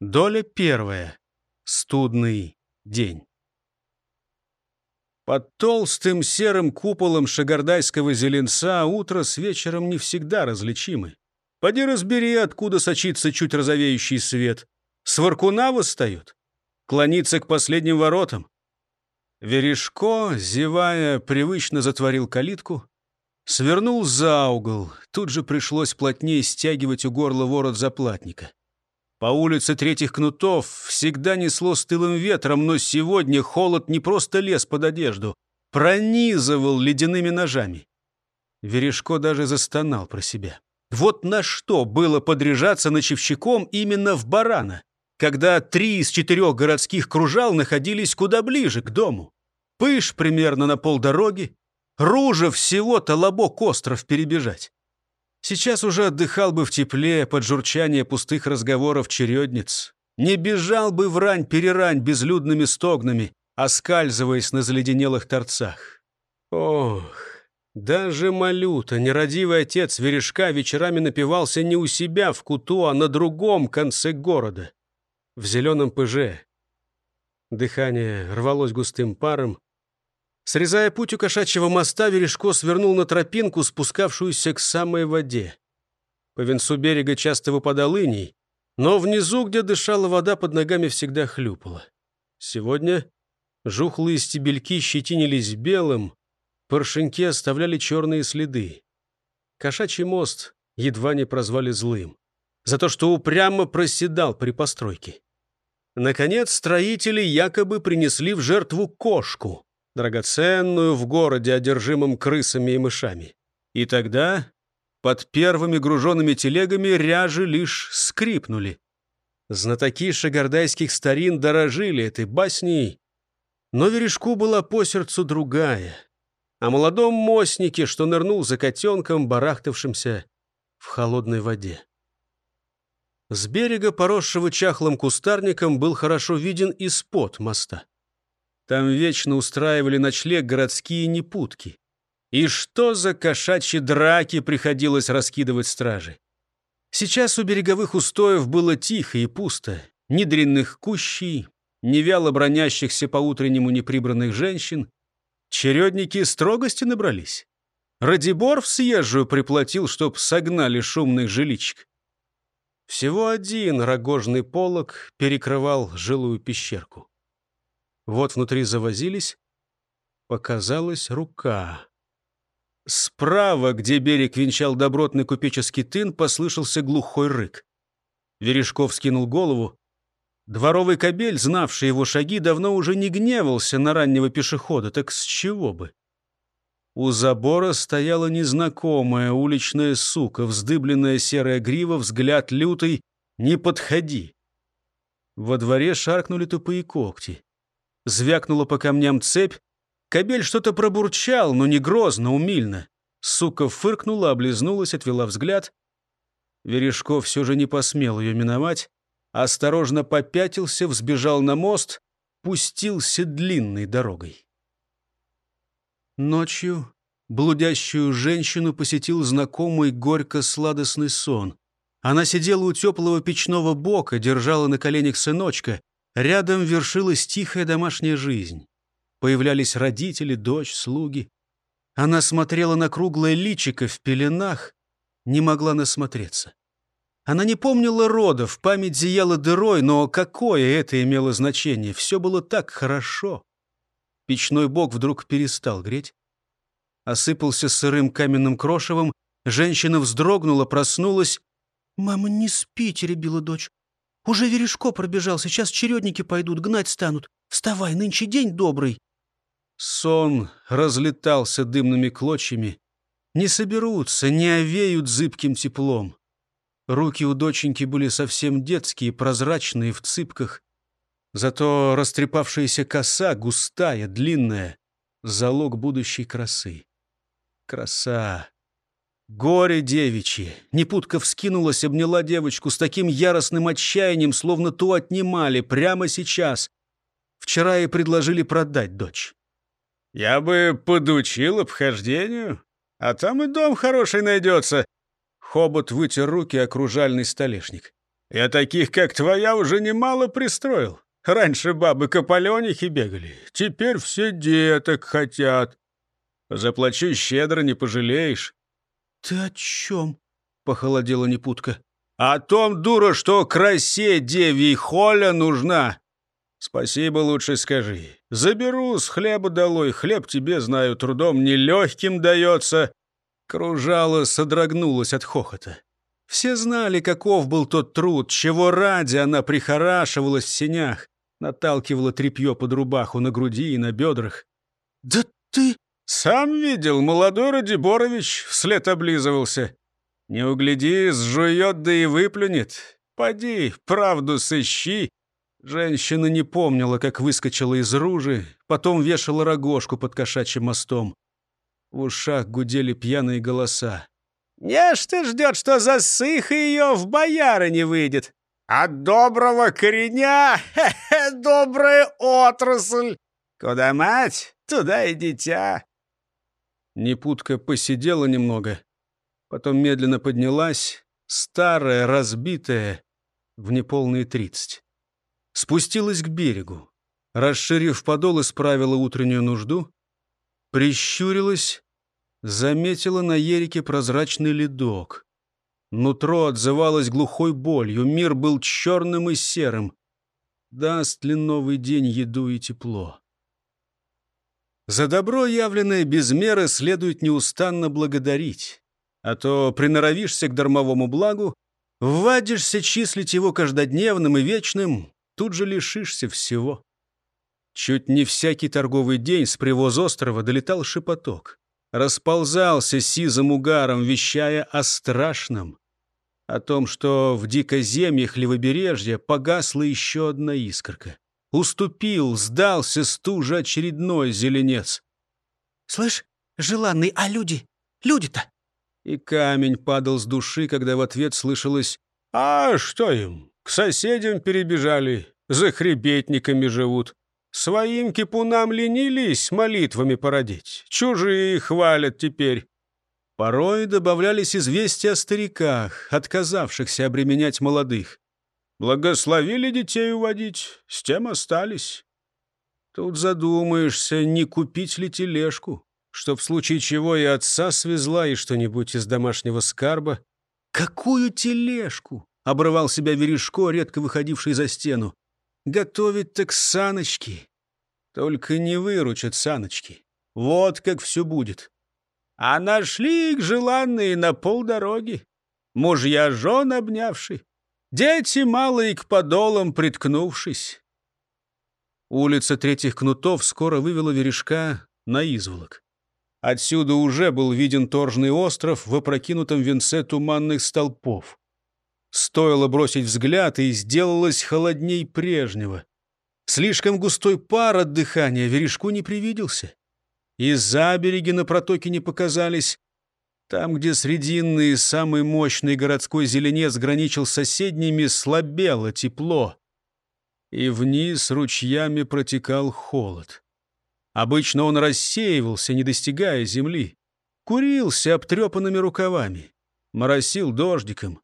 Доля первая. Студный день. Под толстым серым куполом шагардайского зеленца утро с вечером не всегда различимы. Поди разбери, откуда сочится чуть розовеющий свет. С воркуна восстает. Клонится к последним воротам. Верешко, зевая, привычно затворил калитку. Свернул за угол. Тут же пришлось плотнее стягивать у горла ворот заплатника. По улице Третьих Кнутов всегда несло стылым ветром, но сегодня холод не просто лез под одежду, пронизывал ледяными ножами. Верешко даже застонал про себя. Вот на что было подряжаться ночевщиком именно в Барана, когда три из четырех городских кружал находились куда ближе к дому. Пыш примерно на полдороги, Ружа всего-то лобок остров перебежать. Сейчас уже отдыхал бы в тепле под журчание пустых разговоров чередниц. Не бежал бы в рань-перерань безлюдными стогнами, оскальзываясь на заледенелых торцах. Ох, даже Малюта, нерадивый отец Верешка, вечерами напивался не у себя в Куту, а на другом конце города, в зеленом пыже. Дыхание рвалось густым паром, Срезая путь у кошачьего моста, Верешко свернул на тропинку, спускавшуюся к самой воде. По венцу берега часто выпадал иней, но внизу, где дышала вода, под ногами всегда хлюпала. Сегодня жухлые стебельки щетинились белым, поршеньки оставляли черные следы. Кошачий мост едва не прозвали злым, за то, что упрямо проседал при постройке. Наконец, строители якобы принесли в жертву кошку — драгоценную в городе, одержимом крысами и мышами. И тогда под первыми груженными телегами ряжи лишь скрипнули. Знатоки шагардайских старин дорожили этой басней, но верешку была по сердцу другая. О молодом мостнике, что нырнул за котенком, барахтавшимся в холодной воде. С берега, поросшего чахлым кустарником, был хорошо виден и спот моста. Там вечно устраивали ночлег городские непутки. И что за кошачьи драки приходилось раскидывать стражи? Сейчас у береговых устоев было тихо и пусто. Ни дрянных кущей, ни вяло бронящихся по-утреннему неприбранных женщин. Чередники строгости набрались. Радибор в съезжую приплатил, чтоб согнали шумных жиличек. Всего один рогожный полог перекрывал жилую пещерку. Вот внутри завозились. Показалась рука. Справа, где берег венчал добротный купеческий тын, послышался глухой рык. Верешков скинул голову. Дворовый кобель, знавший его шаги, давно уже не гневался на раннего пешехода. Так с чего бы? У забора стояла незнакомая уличная сука, вздыбленная серая грива, взгляд лютый «Не подходи!». Во дворе шаркнули тупые когти. Звякнула по камням цепь. Кобель что-то пробурчал, но не грозно, умильно. Сука фыркнула, облизнулась, отвела взгляд. Верешков все же не посмел ее миновать. Осторожно попятился, взбежал на мост, пустился длинной дорогой. Ночью блудящую женщину посетил знакомый горько-сладостный сон. Она сидела у теплого печного бока, держала на коленях сыночка. Рядом вершилась тихая домашняя жизнь. Появлялись родители, дочь, слуги. Она смотрела на круглое личико в пеленах, не могла насмотреться. Она не помнила родов, память зияла дырой, но какое это имело значение? Все было так хорошо. Печной бок вдруг перестал греть. Осыпался сырым каменным крошевом. Женщина вздрогнула, проснулась. «Мама, не спи!» — теребила дочь. Уже Верешко пробежал, сейчас чередники пойдут, гнать станут. Вставай, нынче день добрый. Сон разлетался дымными клочьями. Не соберутся, не овеют зыбким теплом. Руки у доченьки были совсем детские, прозрачные, в цыпках. Зато растрепавшаяся коса, густая, длинная, залог будущей красы. Краса! Горе девичье! Непутка вскинулась, обняла девочку с таким яростным отчаянием, словно ту отнимали прямо сейчас. Вчера ей предложили продать дочь. «Я бы подучил обхождению, а там и дом хороший найдется». Хобот вытер руки о кружальный столешник. Я таких, как твоя, уже немало пристроил. Раньше бабы копаленихи бегали, теперь все деток хотят. Заплачу щедро, не пожалеешь». «Ты о чем?» — похолодела Непутка. «О том, дура, что красе девьей холя нужна. Спасибо лучше скажи. Заберу с хлеба долой, хлеб тебе, знаю, трудом нелегким дается». Кружала содрогнулась от хохота. Все знали, каков был тот труд, чего ради она прихорашивалась в сенях, наталкивала тряпье под рубаху на груди и на бедрах. «Да ты...» «Сам видел, молодой Радиборович вслед облизывался. Не угляди, сжует да и выплюнет. Поди, правду сыщи». Женщина не помнила, как выскочила из ружи, потом вешала рогожку под кошачьим мостом. В ушах гудели пьяные голоса. Не что ждет, что засых ее в бояры не выйдет. От доброго кореня хе -хе, добрая отрасль. Куда мать, туда и дитя. Непутка посидела немного, потом медленно поднялась, старая, разбитая, в неполные тридцать. Спустилась к берегу, расширив подол, исправила утреннюю нужду, прищурилась заметила на ерике прозрачный ледок. Нутро отзывалось глухой болью, мир был черным и серым. Даст ли новый день еду и тепло? За добро, явленное без меры, следует неустанно благодарить. А то приноровишься к дармовому благу, ввадишься числить его каждодневным и вечным, тут же лишишься всего. Чуть не всякий торговый день с привоз острова долетал шепоток расползался сизым угаром, вещая о страшном, о том, что в дикоземьях левобережья погасла еще одна искорка. Уступил, сдался стужа очередной зеленец. «Слышь, желанный, а люди? Люди-то?» И камень падал с души, когда в ответ слышалось «А что им? К соседям перебежали, за хребетниками живут. Своим кипунам ленились молитвами породить. Чужие хвалят теперь. Порой добавлялись известия о стариках, отказавшихся обременять молодых. Благословили детей уводить, с тем остались. Тут задумаешься, не купить ли тележку, чтоб в случае чего и отца свезла, и что-нибудь из домашнего скарба. «Какую тележку?» — обрывал себя Верешко, редко выходивший за стену. Готовить так саночки. Только не выручат саночки. Вот как все будет. А нашли их желанные на полдороги. Мужья жен обнявши. Дети малые к подолам приткнувшись. Улица Третьих Кнутов скоро вывела верешка на изволок. Отсюда уже был виден торжный остров в опрокинутом венце туманных столпов. Стоило бросить взгляд, и сделалось холодней прежнего. Слишком густой пар от дыхания верешку не привиделся. И забереги на протоке не показались. Там, где срединный самый мощный городской зеленец граничил с соседними, слабело тепло. И вниз ручьями протекал холод. Обычно он рассеивался, не достигая земли. Курился обтрепанными рукавами. Моросил дождиком.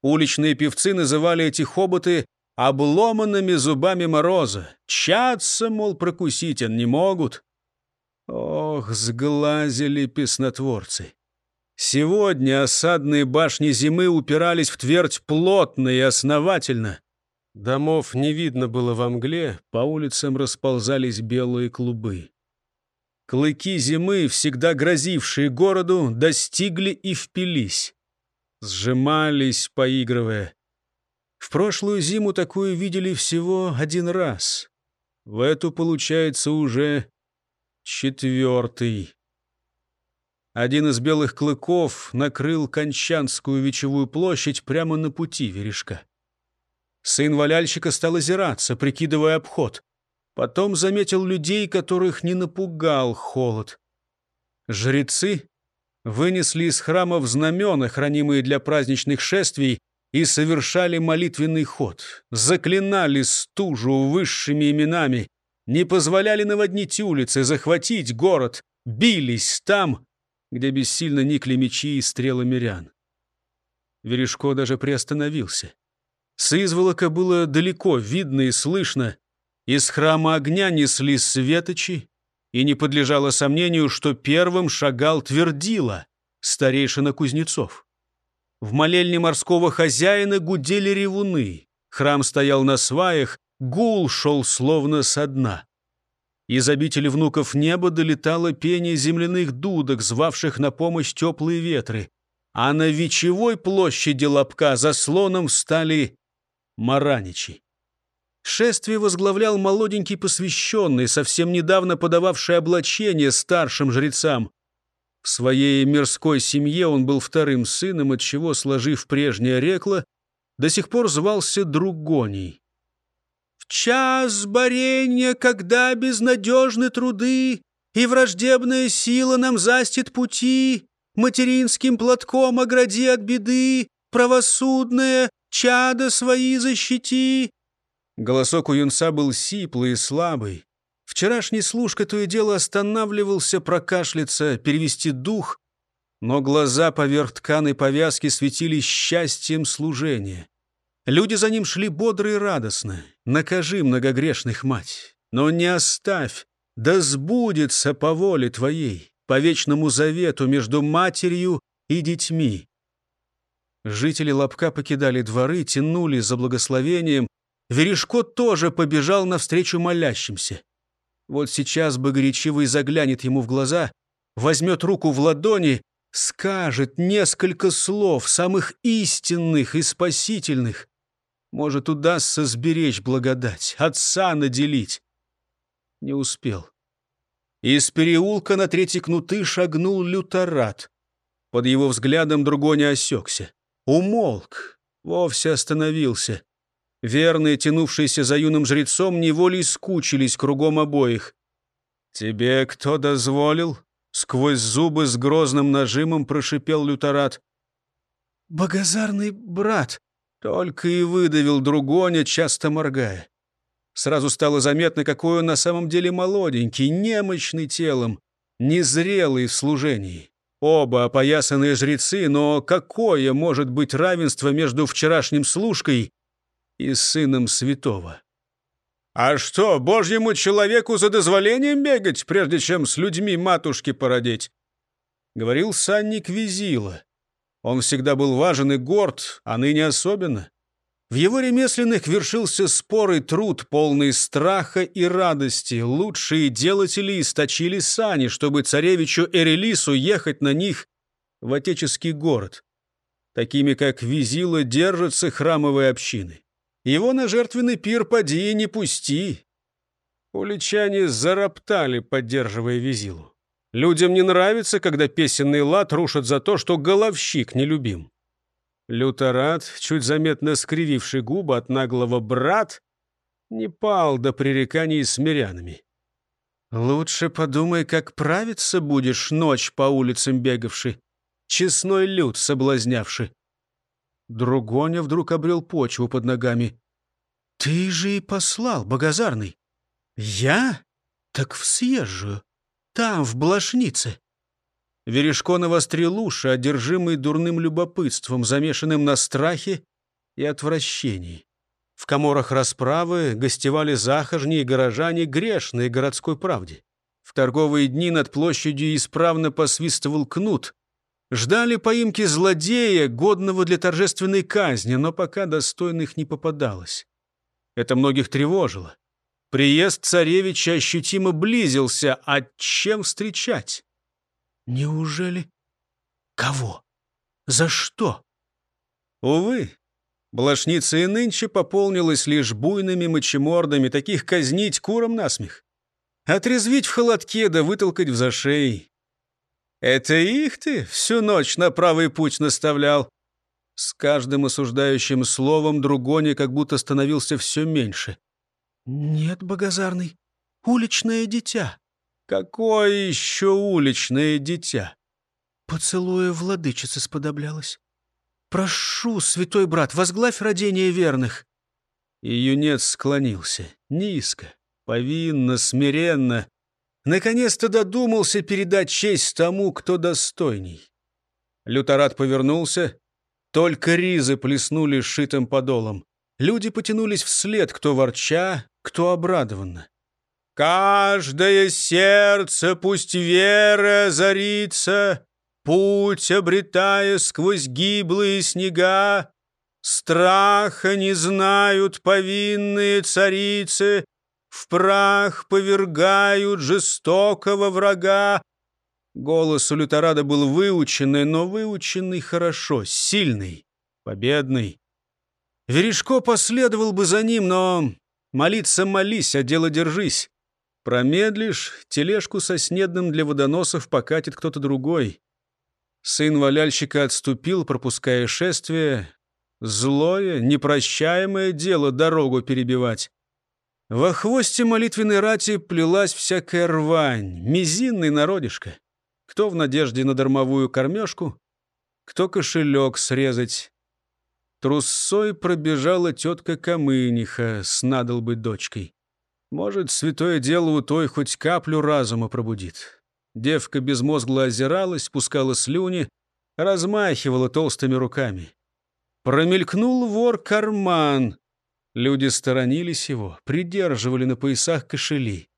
Уличные певцы называли эти хоботы обломанными зубами мороза. Чаться, мол, прокусить он не могут. Ох, сглазили песнотворцы. Сегодня осадные башни зимы упирались в твердь плотно и основательно. Домов не видно было во мгле, по улицам расползались белые клубы. Клыки зимы, всегда грозившие городу, достигли и впились сжимались, поигрывая. В прошлую зиму такую видели всего один раз. В эту, получается, уже четвертый. Один из белых клыков накрыл Кончанскую вечевую площадь прямо на пути верешка. Сын валяльщика стал озираться, прикидывая обход. Потом заметил людей, которых не напугал холод. Жрецы вынесли из храмов знамена, хранимые для праздничных шествий, и совершали молитвенный ход, заклинали стужу высшими именами, не позволяли наводнить улицы, захватить город, бились там, где бессильно никли мечи и стрелы мирян. Верешко даже приостановился. С изволока было далеко видно и слышно. Из храма огня несли светочи, и не подлежало сомнению, что первым шагал твердила старейшина кузнецов. В молельне морского хозяина гудели ревуны. Храм стоял на сваях, гул шел словно со дна. Из обители внуков неба долетало пение земляных дудок, звавших на помощь теплые ветры. А на Вечевой площади Лобка за слоном встали Мараничи. Шествие возглавлял молоденький посвященный, совсем недавно подававший облачение старшим жрецам. В своей мирской семье он был вторым сыном, отчего, сложив прежнее рекло, до сих пор звался Другоней. Час борения, когда безнадежны труды, И враждебная сила нам застит пути, Материнским платком огради от беды, Правосудное, чада свои защити. Голосок у юнца был сиплый и слабый. Вчерашний служка то и дело останавливался прокашляться, перевести дух, но глаза поверх тканой повязки светились счастьем служения. Люди за ним шли бодро и радостно. Накажи многогрешных, мать, но не оставь, да сбудется по воле твоей, по вечному завету между матерью и детьми. Жители Лобка покидали дворы, тянули за благословением. Верешко тоже побежал навстречу молящимся. Вот сейчас бы горячивый заглянет ему в глаза, возьмет руку в ладони, скажет несколько слов, самых истинных и спасительных. Может, удастся сберечь благодать, отца наделить. Не успел. Из переулка на третий кнуты шагнул люторат. Под его взглядом другой не осекся. Умолк, вовсе остановился. Верные, тянувшиеся за юным жрецом, неволей скучились кругом обоих. «Тебе кто дозволил?» Сквозь зубы с грозным нажимом прошипел люторат. «Богозарный брат», только и выдавил Другоня, часто моргая. Сразу стало заметно, какой он на самом деле молоденький, немощный телом, незрелый в служении. Оба опоясанные жрецы, но какое может быть равенство между вчерашним служкой и сыном святого? А что, божьему человеку за дозволением бегать, прежде чем с людьми матушки породить? Говорил санник Визила. Он всегда был важен и горд, а ныне особенно. В его ремесленных вершился спор и труд, полный страха и радости. Лучшие делатели источили сани, чтобы царевичу Эрелису ехать на них в отеческий город. Такими, как Визила, держатся храмовые общины. Его на жертвенный пир поди не пусти. Уличане зароптали, поддерживая Визилу. Людям не нравится, когда песенный лад рушат за то, что головщик нелюбим. Люторат, чуть заметно скрививший губы от наглого брат, не пал до пререканий с мирянами. «Лучше подумай, как правиться будешь, ночь по улицам бегавший, честной люд соблазнявший». Другоня вдруг обрел почву под ногами. «Ты же и послал, богозарный». «Я? Так в съезжую. Там, в Блошнице». Верешко навострил уши, одержимый дурным любопытством, замешанным на страхе и отвращении. В коморах расправы гостевали захожни горожане, грешные городской правде. В торговые дни над площадью исправно посвистывал кнут. Ждали поимки злодея, годного для торжественной казни, но пока достойных не попадалось. Это многих тревожило. Приезд царевича ощутимо близился, а чем встречать? Неужели? Кого? За что? Увы, Блошница и нынче пополнилась лишь буйными мочемордами, таких казнить куром насмех. Отрезвить в холодке да вытолкать в зашей. Это их ты всю ночь на правый путь наставлял? С каждым осуждающим словом Другони как будто становился все меньше. «Нет, богозарный, уличное дитя». «Какое еще уличное дитя?» Поцелуя владычицы сподоблялась. «Прошу, святой брат, возглавь родение верных». И юнец склонился, низко, повинно, смиренно. Наконец-то додумался передать честь тому, кто достойней. Люторат повернулся, только ризы плеснули шитым подолом. Люди потянулись вслед, кто ворча, кто обрадованно. «Каждое сердце пусть вера озарится, Путь обретая сквозь гиблые снега, Страха не знают повинные царицы, В прах повергают жестокого врага. Голос у Люторада был выученный, но выученный хорошо, сильный, победный. Верешко последовал бы за ним, но молиться молись, а дело держись. Промедлишь, тележку со снедным для водоносов покатит кто-то другой. Сын валяльщика отступил, пропуская шествие. Злое, непрощаемое дело дорогу перебивать. Во хвосте молитвенной рати плелась всякая рвань, мизинный народишко. Кто в надежде на дармовую кормежку, кто кошелек срезать. Трусой пробежала тетка Камыниха с надолбой дочкой. Может, святое дело у той хоть каплю разума пробудит. Девка безмозгло озиралась, пускала слюни, размахивала толстыми руками. Промелькнул вор карман. Люди сторонились его, придерживали на поясах кошели.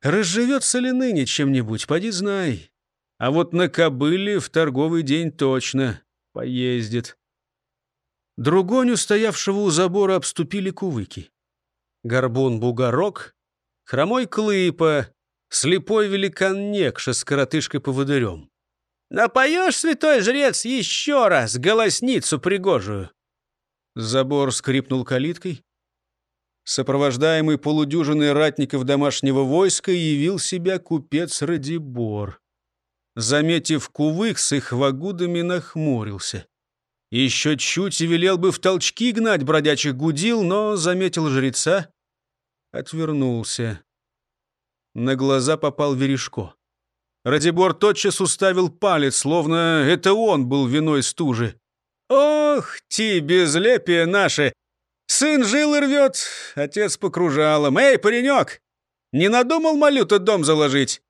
Разживется ли ныне чем-нибудь, поди знай. А вот на кобыле в торговый день точно поездит. Другоню, стоявшего у забора, обступили кувыки. Горбун-бугорок, хромой клыпа, слепой великан Некша с коротышкой-поводырем. «Напоешь, святой жрец, еще раз голосницу пригожую!» Забор скрипнул калиткой. Сопровождаемый полудюжиной ратников домашнего войска явил себя купец Радибор. Заметив кувык с их вагудами, нахмурился. Еще чуть и велел бы в толчки гнать бродячих гудил, но заметил жреца, отвернулся. На глаза попал Верешко. Радибор тотчас уставил палец, словно это он был виной стужи. «Ох, ти, безлепие наше! Сын жил и рвет, отец по кружалам. Эй, паренек, не надумал малюта дом заложить?»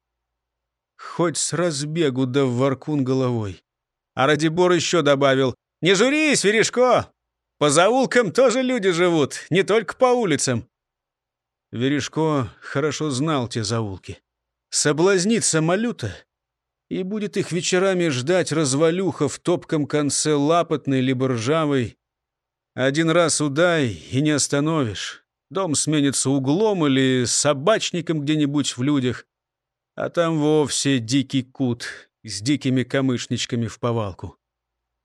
Хоть с разбегу да в воркун головой. А Радибор еще добавил. «Не журись, Верешко! По заулкам тоже люди живут, не только по улицам. Верешко хорошо знал те заулки. Соблазнится малюта, и будет их вечерами ждать развалюха в топком конце лапотной либо ржавой. Один раз удай и не остановишь. Дом сменится углом или собачником где-нибудь в людях, а там вовсе дикий кут с дикими камышничками в повалку.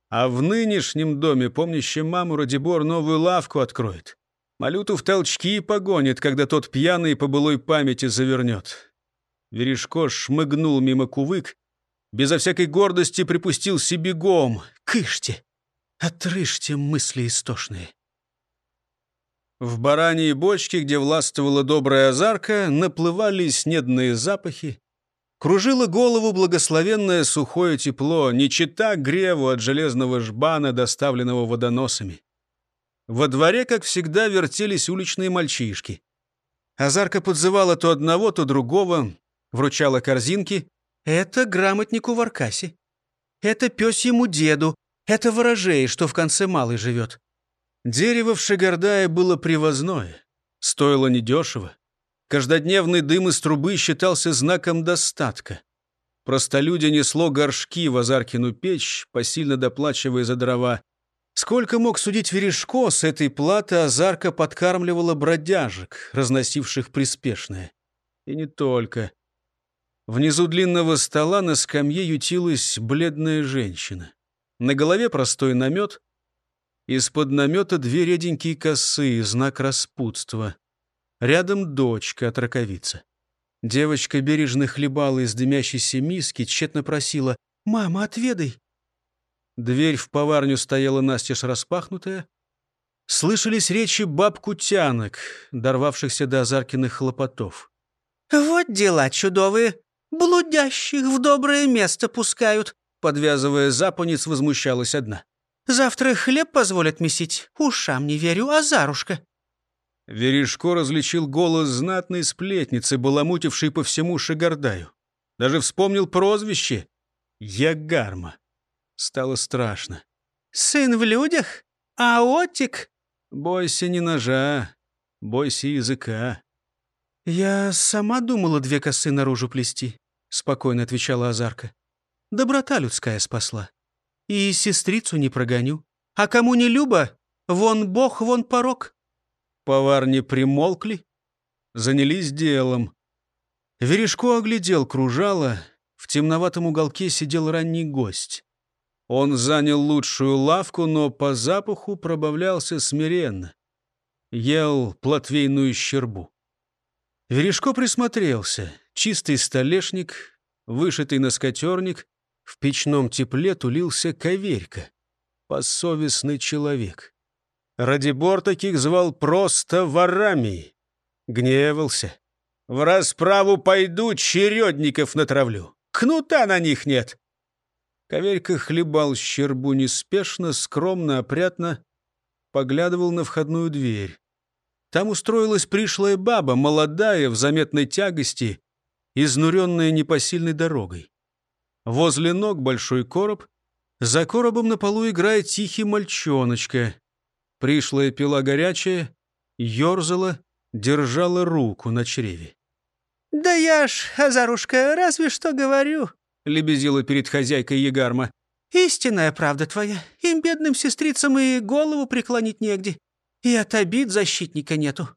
А в нынешнем доме, помнящем маму, Радибор новую лавку откроет. Малюту в толчки погонит, когда тот пьяный по былой памяти завернет. Верешко шмыгнул мимо кувык, безо всякой гордости припустился бегом. «Кышьте! Отрыжьте мысли истошные!» В бараньей бочке, где властвовала добрая озарка, наплывали снедные запахи. Кружило голову благословенное сухое тепло, не чита греву от железного жбана, доставленного водоносами. Во дворе, как всегда, вертелись уличные мальчишки. Азарка подзывала то одного, то другого, вручала корзинки. «Это грамотнику в Аркасе. Это пёсьему деду. Это ворожей, что в конце малый живет». Дерево в Шагардае было привозное. Стоило недешево. Каждодневный дым из трубы считался знаком достатка. Простолюдя несло горшки в Азаркину печь, посильно доплачивая за дрова. Сколько мог судить Верешко, с этой платы Азарка подкармливала бродяжек, разносивших приспешное. И не только. Внизу длинного стола на скамье ютилась бледная женщина. На голове простой намет. Из-под намета две реденькие косы, знак распутства. Рядом дочка от раковицы. Девочка бережно хлебала из дымящейся миски, тщетно просила «Мама, отведай!» Дверь в поварню стояла настежь распахнутая. Слышались речи баб-кутянок, дорвавшихся до Азаркиных хлопотов. «Вот дела чудовые! Блудящих в доброе место пускают!» Подвязывая запонец, возмущалась одна. «Завтра хлеб позволят месить? Ушам не верю, Азарушка!» Верешко различил голос знатной сплетницы, баламутившей по всему Шагардаю. Даже вспомнил прозвище — Ягарма. Стало страшно. «Сын в людях? А отик? Бойся не ножа, бойся языка. «Я сама думала две косы наружу плести», — спокойно отвечала Азарка. «Доброта людская спасла. И сестрицу не прогоню. А кому не люба, вон бог, вон порог». Поварни примолкли, занялись делом. Верешко оглядел кружало. В темноватом уголке сидел ранний гость. Он занял лучшую лавку, но по запаху пробавлялся смиренно. Ел плотвейную щербу. Верешко присмотрелся. Чистый столешник, вышитый наскотерник. В печном тепле тулился коверька. Посовестный человек. Радибор таких звал просто ворами. Гневался. В расправу пойду, чередников натравлю. Кнута на них нет. Коверька хлебал щербу неспешно, скромно, опрятно. Поглядывал на входную дверь. Там устроилась пришлая баба, молодая, в заметной тягости, изнуренная непосильной дорогой. Возле ног большой короб, за коробом на полу играет тихий мальчоночка. Пришлая пила горячая, ерзала, держала руку на чреве. «Да я ж, Азарушка, разве что говорю», — лебезила перед хозяйкой Егарма. «Истинная правда твоя. Им, бедным сестрицам, и голову преклонить негде. И от обид защитника нету».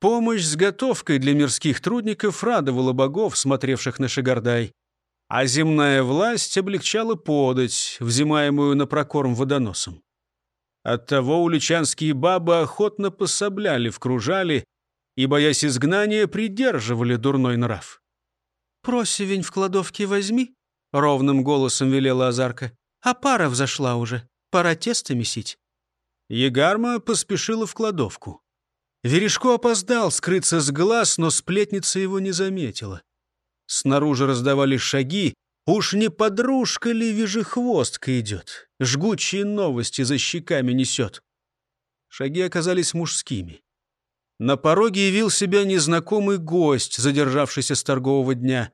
Помощь с готовкой для мирских трудников радовала богов, смотревших на Шигардай. А земная власть облегчала подать, взимаемую на прокорм водоносом. Оттого уличанские бабы охотно пособляли, вкружали и, боясь изгнания, придерживали дурной нрав. «Просевень в кладовке возьми», — ровным голосом велела Азарка. «А пара взошла уже. Пора тесто месить». Егарма поспешила в кладовку. Верешко опоздал скрыться с глаз, но сплетница его не заметила. Снаружи раздавались шаги. Уж не подружка ли вежехвостка идет? Жгучие новости за щеками несет. Шаги оказались мужскими. На пороге явил себя незнакомый гость, задержавшийся с торгового дня.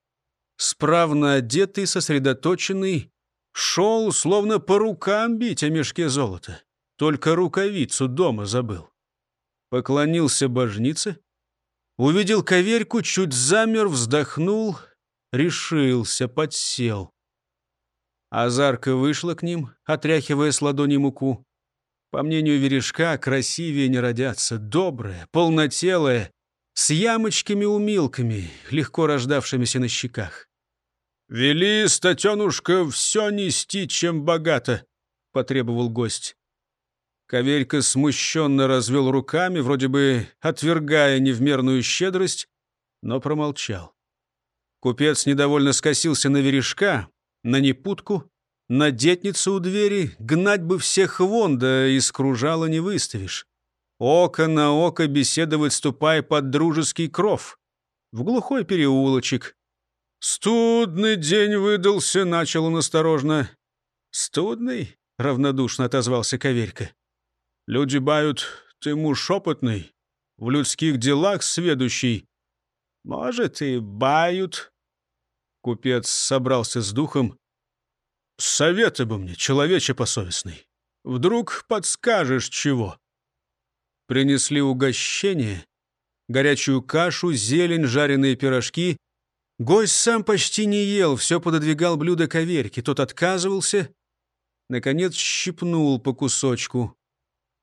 Справно одетый, сосредоточенный, шел, словно по рукам бить о мешке золота. Только рукавицу дома забыл. Поклонился божнице, увидел коверьку, чуть замер, вздохнул, решился, подсел. Азарка вышла к ним, отряхивая с ладони муку. По мнению верешка, красивее не родятся, добрая, полнотелая, с ямочками-умилками, легко рождавшимися на щеках. «Вели, статенушка, все нести, чем богато», — потребовал гость. Коверька смущенно развел руками, вроде бы отвергая невмерную щедрость, но промолчал. Купец недовольно скосился на верешка, на непутку, на детницу у двери, гнать бы всех вон, да из кружала не выставишь. Око на око беседовать, ступая под дружеский кров. В глухой переулочек. «Студный день выдался», — начал он осторожно. «Студный?» — равнодушно отозвался Коверька. Люди бают, ты муж опытный, в людских делах сведущий. Может, и бают. Купец собрался с духом. Советы бы мне, человече посовестный. Вдруг подскажешь чего. Принесли угощение, горячую кашу, зелень, жареные пирожки. Гость сам почти не ел, все пододвигал блюдо коверки. Тот отказывался, наконец щипнул по кусочку.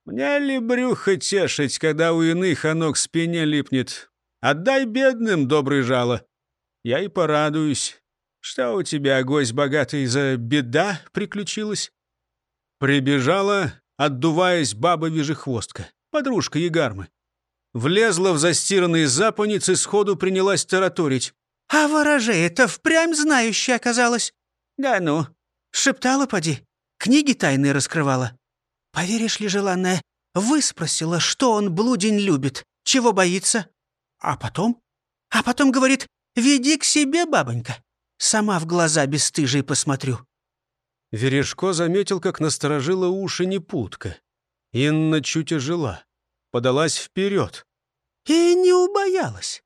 Мне ли брюхо тешить, когда у иных оно к спине липнет? Отдай бедным, добрый жало. Я и порадуюсь. Что у тебя, гость богатый, за беда приключилась? Прибежала, отдуваясь, баба-вежехвостка, подружка Егармы. Влезла в застиранные запонец и сходу принялась тараторить. «А вороже это впрямь знающая оказалась!» «Да ну!» «Шептала, поди, книги тайные раскрывала. Поверишь ли, желанная, выспросила, что он блудень любит, чего боится. А потом? А потом говорит, веди к себе, бабонька. Сама в глаза бесстыжие посмотрю. Верешко заметил, как насторожила уши непутка. Инна чуть ожила, подалась вперед. И не убоялась.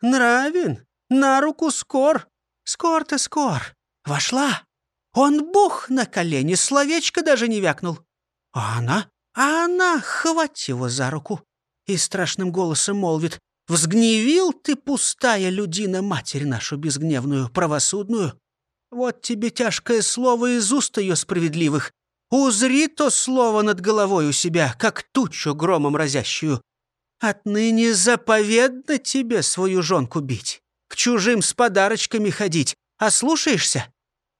Нравен, на руку скор. Скор-то скор. Вошла. Он бух на колени, словечко даже не вякнул. А она? А она хвать его за руку и страшным голосом молвит, «Взгневил ты, пустая людина, матерь нашу безгневную, правосудную? Вот тебе тяжкое слово из уст ее справедливых. Узри то слово над головой у себя, как тучу громом разящую. Отныне заповедно тебе свою жонку бить, к чужим с подарочками ходить. А слушаешься?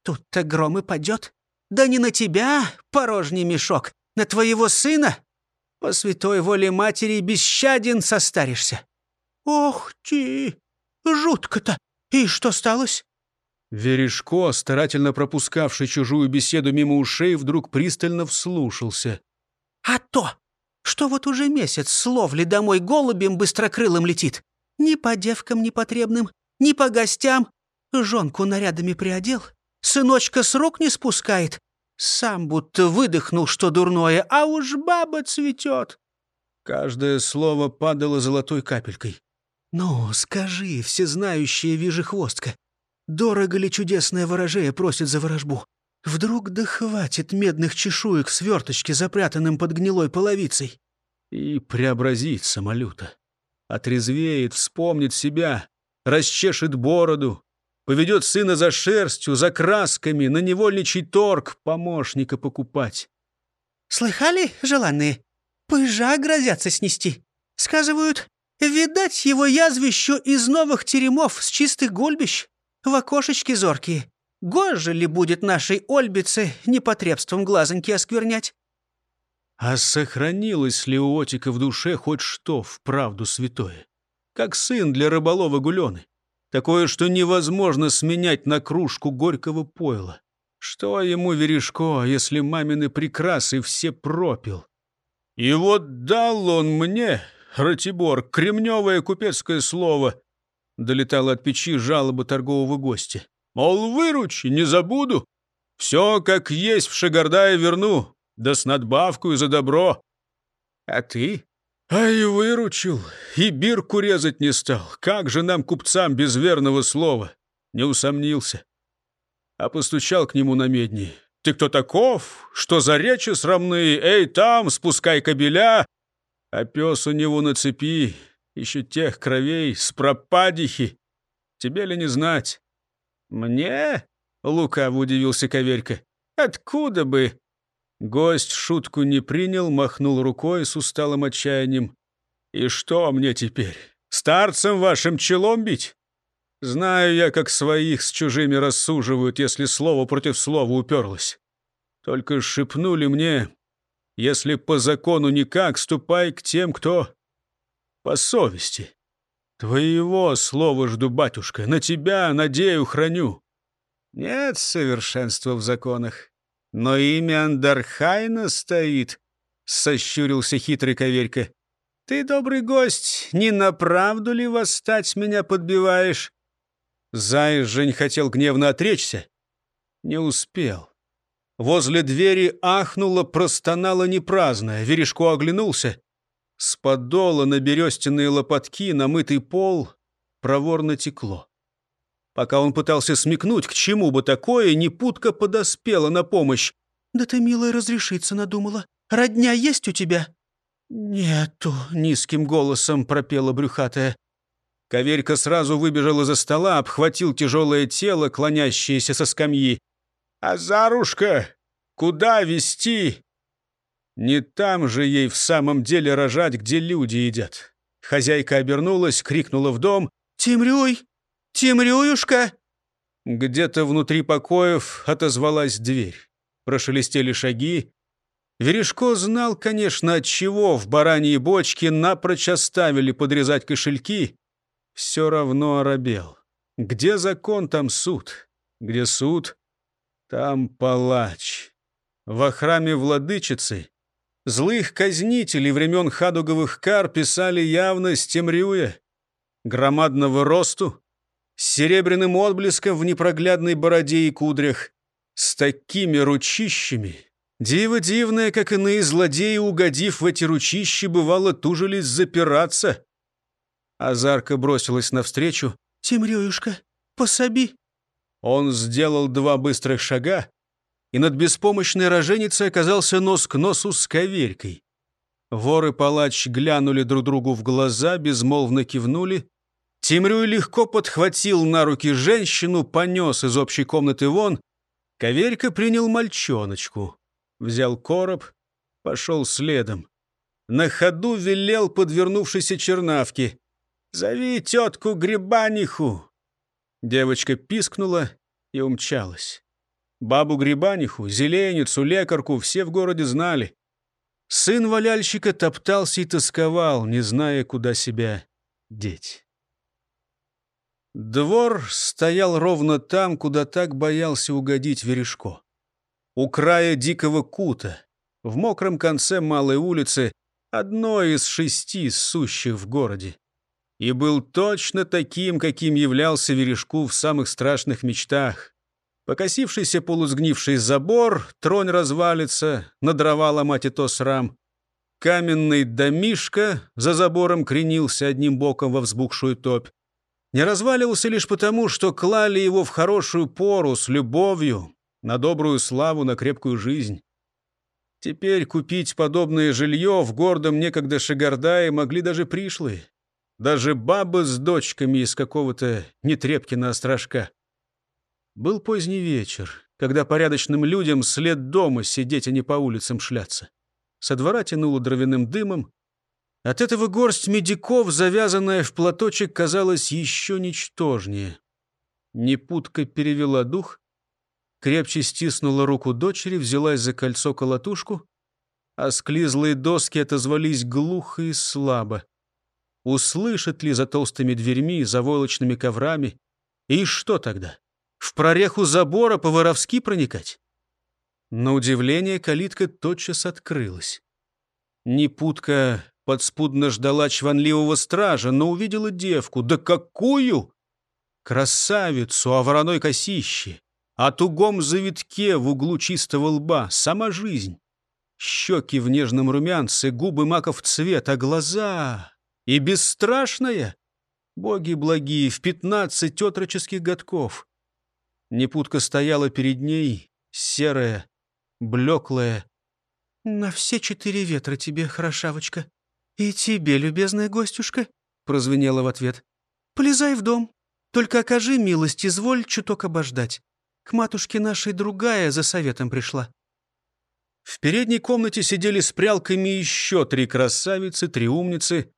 Тут-то гром и падет. Да не на тебя, порожний мешок, на твоего сына. По святой воле матери бесщаден состаришься. Ох ты, жутко-то. И что сталось? Верешко, старательно пропускавший чужую беседу мимо ушей, вдруг пристально вслушался. «А то, что вот уже месяц с ловли домой голубем быстрокрылым летит. Ни по девкам непотребным, ни по гостям. Жонку нарядами приодел, сыночка с рук не спускает. Сам будто выдохнул, что дурное, а уж баба цветет». Каждое слово падало золотой капелькой. «Ну, скажи, всезнающая вижехвостка, Дорого ли чудесное ворожея просит за ворожбу? Вдруг да хватит медных чешуек в сверточке, запрятанным под гнилой половицей? И преобразится малюта. Отрезвеет, вспомнит себя, расчешет бороду, поведет сына за шерстью, за красками, на невольничий торг помощника покупать. «Слыхали, желанные? Пыжа грозятся снести. Сказывают, видать его язвищу из новых теремов с чистых гольбищ в окошечке зоркие. Гоже ли будет нашей Ольбице непотребством глазоньки осквернять? А сохранилось ли у Отика в душе хоть что вправду святое? Как сын для рыболова Гулены. Такое, что невозможно сменять на кружку горького пойла. Что ему верешко, если мамины прекрасы все пропил? И вот дал он мне, Ратибор, кремневое купецкое слово, Долетала от печи жалоба торгового гостя. «Мол, выручи, не забуду. Все как есть в Шагардае верну, да с надбавкой за добро. А ты?» «Ай, выручил, и бирку резать не стал. Как же нам, купцам, без верного слова?» Не усомнился. А постучал к нему на медни. «Ты кто таков? Что за речи срамные? Эй, там, спускай кобеля!» А пес у него на цепи, еще тех кровей с пропадихи. Тебе ли не знать? Мне? Лукаво удивился Коверька. Откуда бы? Гость шутку не принял, махнул рукой с усталым отчаянием. И что мне теперь? Старцем вашим челом бить? Знаю я, как своих с чужими рассуживают, если слово против слова уперлось. Только шепнули мне, если по закону никак, ступай к тем, кто по совести. Твоего слова жду, батюшка, на тебя надею храню. Нет совершенства в законах, но имя Андархайна стоит, — сощурился хитрый коверька. Ты, добрый гость, не на правду ли восстать меня подбиваешь? Заезжень хотел гневно отречься. Не успел. Возле двери ахнуло, простонало непраздное. Верешко оглянулся. С подола на берестяные лопатки, намытый пол, проворно текло. Пока он пытался смекнуть, к чему бы такое, непутка подоспела на помощь. «Да ты, милая, разрешиться надумала. Родня есть у тебя?» «Нету», — низким голосом пропела брюхатая. Коверька сразу выбежал из-за стола, обхватил тяжелое тело, клонящееся со скамьи. «Азарушка, куда вести?» Не там же ей в самом деле рожать, где люди едят. Хозяйка обернулась, крикнула в дом. «Темрюй! Темрююшка!» Где-то внутри покоев отозвалась дверь. Прошелестели шаги. Верешко знал, конечно, от чего в бараньи бочки напрочь оставили подрезать кошельки. Все равно оробел. Где закон, там суд. Где суд, там палач. Во храме владычицы Злых казнителей времен хадуговых кар писали явно с громадного росту, с серебряным отблеском в непроглядной бороде и кудрях, с такими ручищами. Диво дивное, как иные злодеи, угодив в эти ручищи, бывало, тужились запираться. Азарка бросилась навстречу. «Темрююшка, пособи!» Он сделал два быстрых шага, и над беспомощной роженицей оказался нос к носу с коверькой. Вор и палач глянули друг другу в глаза, безмолвно кивнули. Тимрюй легко подхватил на руки женщину, понес из общей комнаты вон. Коверька принял мальчоночку. Взял короб, пошел следом. На ходу велел подвернувшейся чернавке. «Зови тетку Грибаниху!» Девочка пискнула и умчалась. Бабу Грибаниху, зеленицу, лекарку все в городе знали. Сын валяльщика топтался и тосковал, не зная, куда себя деть. Двор стоял ровно там, куда так боялся угодить Верешко. У края дикого кута, в мокром конце малой улицы, одной из шести сущих в городе. И был точно таким, каким являлся Верешку в самых страшных мечтах. Покосившийся полусгнивший забор, тронь развалится, на дрова и то срам. Каменный домишка за забором кренился одним боком во взбухшую топь. Не разваливался лишь потому, что клали его в хорошую пору, с любовью, на добрую славу, на крепкую жизнь. Теперь купить подобное жилье в гордом некогда Шигардае могли даже пришлые. Даже бабы с дочками из какого-то Нетрепкина острожка. Был поздний вечер, когда порядочным людям след дома сидеть, а не по улицам шляться. Со двора тянуло дровяным дымом. От этого горсть медиков, завязанная в платочек, казалась еще ничтожнее. Непутка перевела дух, крепче стиснула руку дочери, взялась за кольцо-колотушку, а склизлые доски отозвались глухо и слабо. Услышат ли за толстыми дверьми, за войлочными коврами? И что тогда? В прореху забора по-воровски проникать? На удивление калитка тотчас открылась. Непутка подспудно ждала чванливого стража, но увидела девку. Да какую! Красавицу о вороной косище, о тугом завитке в углу чистого лба, сама жизнь. Щеки в нежном румянце, губы маков цвет, а глаза... И бесстрашная! Боги благие, в пятнадцать отроческих годков. Непутка стояла перед ней, серая, блеклая. «На все четыре ветра тебе, хорошавочка. И тебе, любезная гостюшка», — прозвенела в ответ. «Полезай в дом. Только окажи милость, изволь чуток обождать. К матушке нашей другая за советом пришла». В передней комнате сидели с прялками еще три красавицы, три умницы.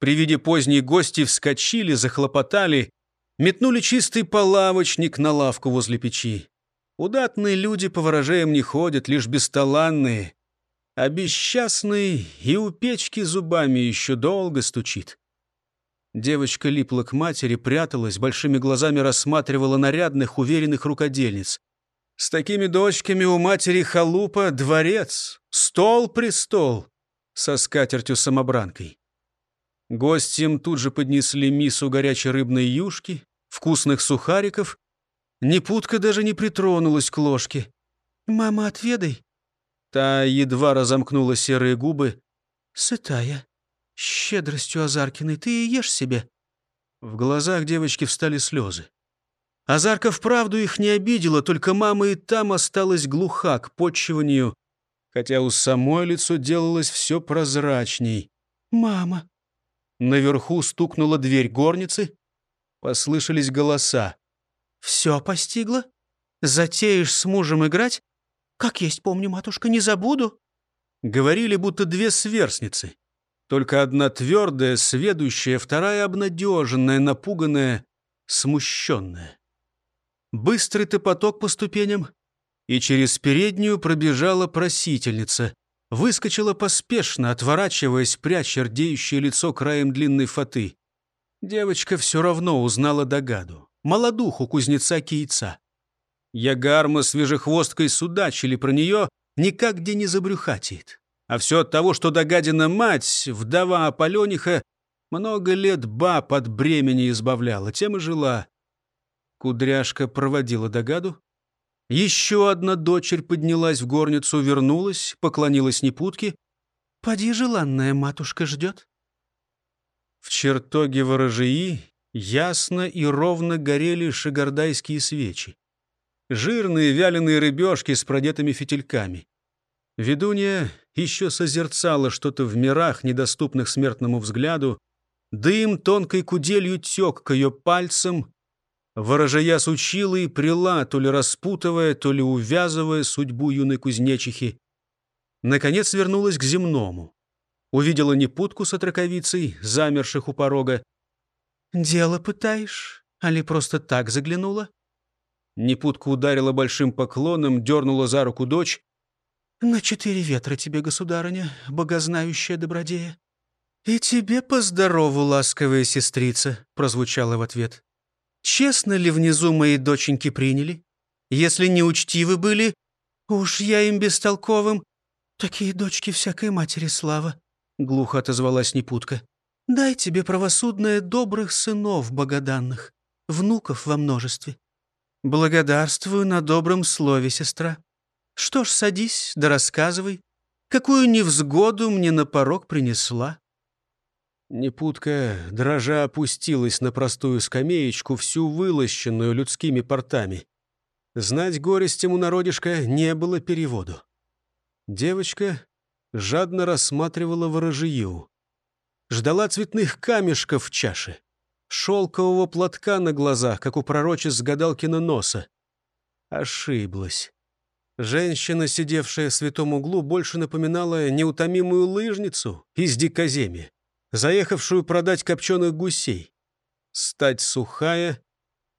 При виде поздней гости вскочили, захлопотали, метнули чистый полавочник на лавку возле печи. Удатные люди по ворожеям не ходят, лишь бесталанные. А бесчастный и у печки зубами еще долго стучит. Девочка липла к матери, пряталась, большими глазами рассматривала нарядных, уверенных рукодельниц. С такими дочками у матери халупа дворец, стол-престол со скатертью-самобранкой. Гостям тут же поднесли мису горячей рыбной юшки, вкусных сухариков Непутка даже не притронулась к ложке. «Мама, отведай». Та едва разомкнула серые губы. «Сытая. Щедростью Азаркиной ты ешь себе». В глазах девочки встали слезы. Азарка вправду их не обидела, только мама и там осталась глуха к подчиванию, хотя у самой лицо делалось все прозрачней. «Мама!» Наверху стукнула дверь горницы, послышались голоса. «Все постигло? Затеешь с мужем играть? Как есть помню, матушка, не забуду». Говорили, будто две сверстницы. Только одна твердая, сведущая, вторая обнадеженная, напуганная, смущенная. Быстрый топоток по ступеням, и через переднюю пробежала просительница. Выскочила поспешно, отворачиваясь, пряча рдеющее лицо краем длинной фаты. Девочка все равно узнала догаду молодуху кузнеца Кийца. Ягарма свежехвосткой судачили про нее, никак где не забрюхатит. А все от того, что догадина мать, вдова Аполениха, много лет баб от бремени избавляла, тем и жила. Кудряшка проводила догаду. Еще одна дочерь поднялась в горницу, вернулась, поклонилась непутке. «Поди, желанная матушка ждет». В чертоге ворожии Ясно и ровно горели шигардайские свечи. Жирные вяленые рыбешки с продетыми фитильками. Ведунья еще созерцала что-то в мирах, недоступных смертному взгляду. Дым тонкой куделью тек к ее пальцам. Ворожая сучила и прила, то ли распутывая, то ли увязывая судьбу юной кузнечихи. Наконец вернулась к земному. Увидела непутку с отраковицей, замерших у порога. «Дело пытаешь? Али просто так заглянула?» Непутка ударила большим поклоном, дернула за руку дочь. «На четыре ветра тебе, государыня, богознающая добродея». «И тебе поздорову, ласковая сестрица», — прозвучало в ответ. «Честно ли внизу мои доченьки приняли? Если не учтивы были, уж я им бестолковым. Такие дочки всякой матери слава», — глухо отозвалась Непутка. «Дай тебе правосудное добрых сынов богоданных, внуков во множестве. Благодарствую на добром слове, сестра. Что ж, садись, да рассказывай, какую невзгоду мне на порог принесла». Непутка, дрожа, опустилась на простую скамеечку, всю вылощенную людскими портами. Знать горестему народишка не было переводу. Девочка жадно рассматривала ворожию. Ждала цветных камешков в чаше, шелкового платка на глазах, как у пророчиц гадалкина носа. Ошиблась. Женщина, сидевшая в святом углу, больше напоминала неутомимую лыжницу из дикоземья заехавшую продать копченых гусей. Стать сухая,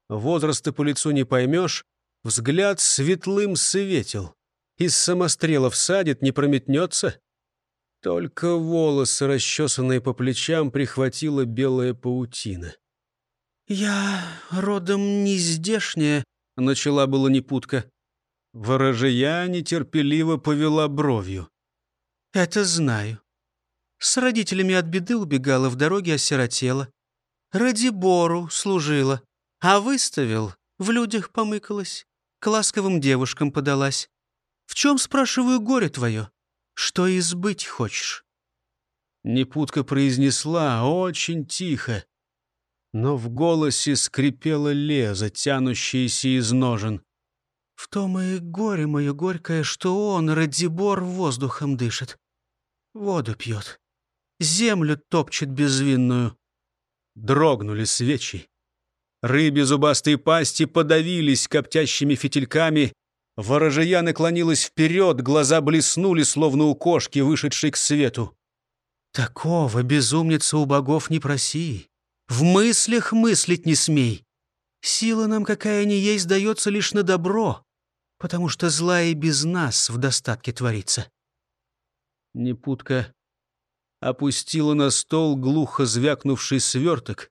возраста по лицу не поймешь, взгляд светлым светил. Из самострелов садит, не прометнется. Только волосы, расчесанные по плечам, прихватила белая паутина. «Я родом не здешняя», — начала была непутка. Ворожая нетерпеливо повела бровью. «Это знаю. С родителями от беды убегала, в дороге осиротела. Ради Бору служила. А выставил, в людях помыкалась, к ласковым девушкам подалась. В чем, спрашиваю, горе твое? Что избыть хочешь?» Непутка произнесла очень тихо, но в голосе скрипело лезо, тянущееся из ножен. «В том и горе мое горькое, что он, Радибор, воздухом дышит, воду пьет землю топчет безвинную. Дрогнули свечи. Рыбе зубастые пасти подавились коптящими фитильками. Ворожая наклонилась вперед, глаза блеснули, словно у кошки, вышедшей к свету. «Такого, безумница, у богов не проси. В мыслях мыслить не смей. Сила нам, какая ни есть, дается лишь на добро, потому что зла и без нас в достатке творится». Непутка опустила на стол глухо звякнувший сверток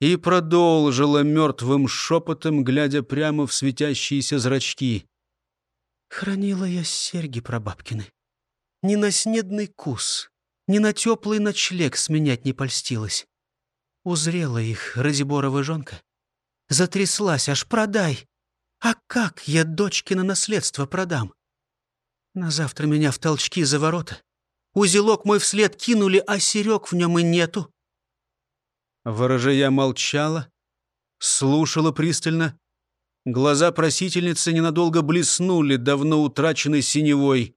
и продолжила мертвым шепотом, глядя прямо в светящиеся зрачки. «Хранила я серьги прабабкины. Ни на снедный кус, ни на теплый ночлег сменять не польстилась. Узрела их Радиборова жонка. Затряслась, аж продай. А как я дочкино наследство продам? На завтра меня в толчки за ворота. Узелок мой вслед кинули, а серег в нем и нету». Ворожая молчала, слушала пристально. Глаза просительницы ненадолго блеснули, давно утраченной синевой.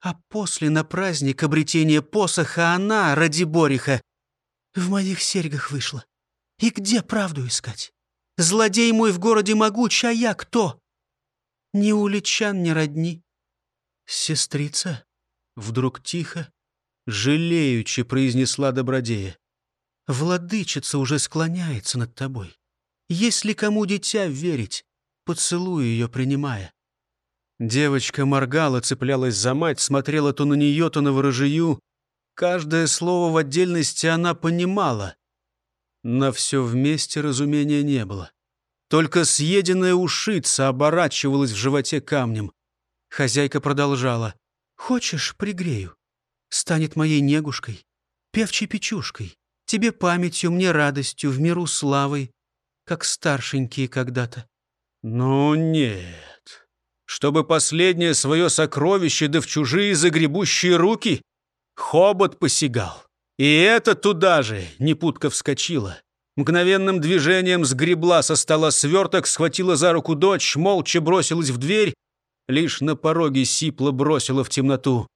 А после на праздник обретения посоха она, ради Бориха, в моих серьгах вышла. И где правду искать? Злодей мой в городе могуч, а я кто? Ни уличан, ни родни. Сестрица, вдруг тихо, жалеючи произнесла добродея. «Владычица уже склоняется над тобой. Если кому дитя верить, поцелуй ее принимая». Девочка моргала, цеплялась за мать, смотрела то на нее, то на ворожию. Каждое слово в отдельности она понимала. На все вместе разумения не было. Только съеденная ушица оборачивалась в животе камнем. Хозяйка продолжала. «Хочешь, пригрею? Станет моей негушкой, певчей печушкой, тебе памятью, мне радостью, в миру славой, как старшенькие когда-то. Ну нет, чтобы последнее свое сокровище да в чужие загребущие руки хобот посягал. И это туда же Непутка вскочила. Мгновенным движением сгребла со стола сверток, схватила за руку дочь, молча бросилась в дверь, лишь на пороге сипло бросила в темноту.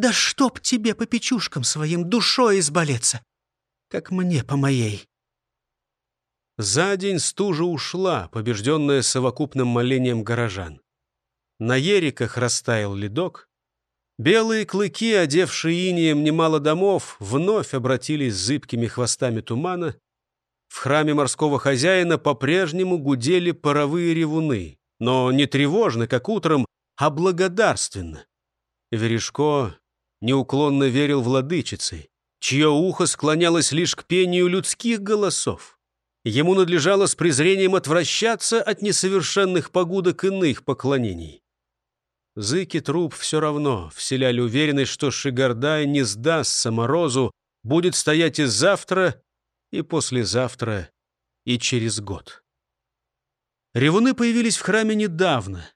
«Да чтоб тебе по печушкам своим душой изболеться, как мне по моей!» За день стужа ушла, побежденная совокупным молением горожан. На ериках растаял ледок. Белые клыки, одевшие инеем немало домов, вновь обратились зыбкими хвостами тумана. В храме морского хозяина по-прежнему гудели паровые ревуны, но не тревожно, как утром, а благодарственно. Верешко неуклонно верил владычице, чье ухо склонялось лишь к пению людских голосов. Ему надлежало с презрением отвращаться от несовершенных погудок иных поклонений. Зыки труп все равно вселяли уверенность, что Шигардай не сдастся морозу, будет стоять и завтра, и послезавтра, и через год. Ревуны появились в храме недавно,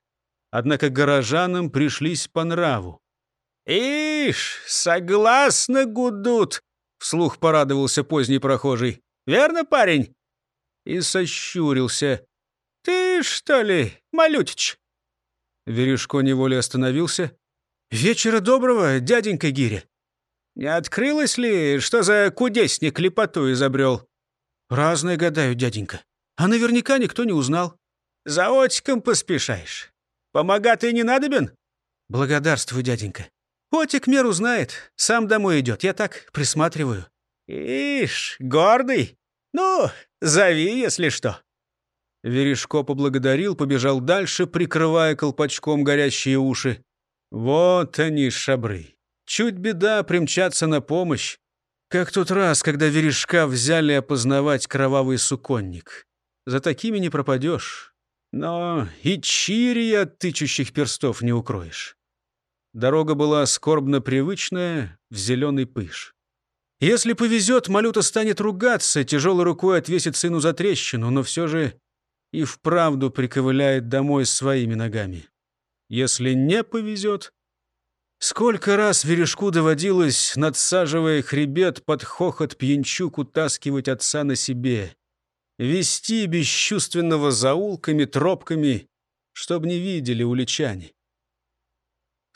однако горожанам пришлись по нраву. «Ишь, согласно гудут!» — вслух порадовался поздний прохожий. «Верно, парень?» И сощурился. «Ты, что ли, малютич?» Верешко неволе остановился. «Вечера доброго, дяденька Гиря!» «Не открылось ли, что за кудесник лепоту изобрел?» «Разное гадаю, дяденька. А наверняка никто не узнал». «За отиком поспешаешь. Помогать и не надобен?» «Благодарствуй, дяденька. Отик меру знает, сам домой идет, я так присматриваю». «Ишь, гордый. Ну, зови, если что». Верешко поблагодарил, побежал дальше, прикрывая колпачком горящие уши. Вот они, шабры. Чуть беда примчаться на помощь. Как тот раз, когда Верешка взяли опознавать кровавый суконник. За такими не пропадешь. Но и чири от тычущих перстов не укроешь. Дорога была скорбно привычная, в зеленый пыш. Если повезет, Малюта станет ругаться, тяжелой рукой отвесит сыну за трещину, но все же и вправду приковыляет домой своими ногами. Если не повезет... Сколько раз верешку доводилось, надсаживая хребет под хохот пьянчук, утаскивать отца на себе, вести бесчувственного заулками, тропками, чтоб не видели уличане.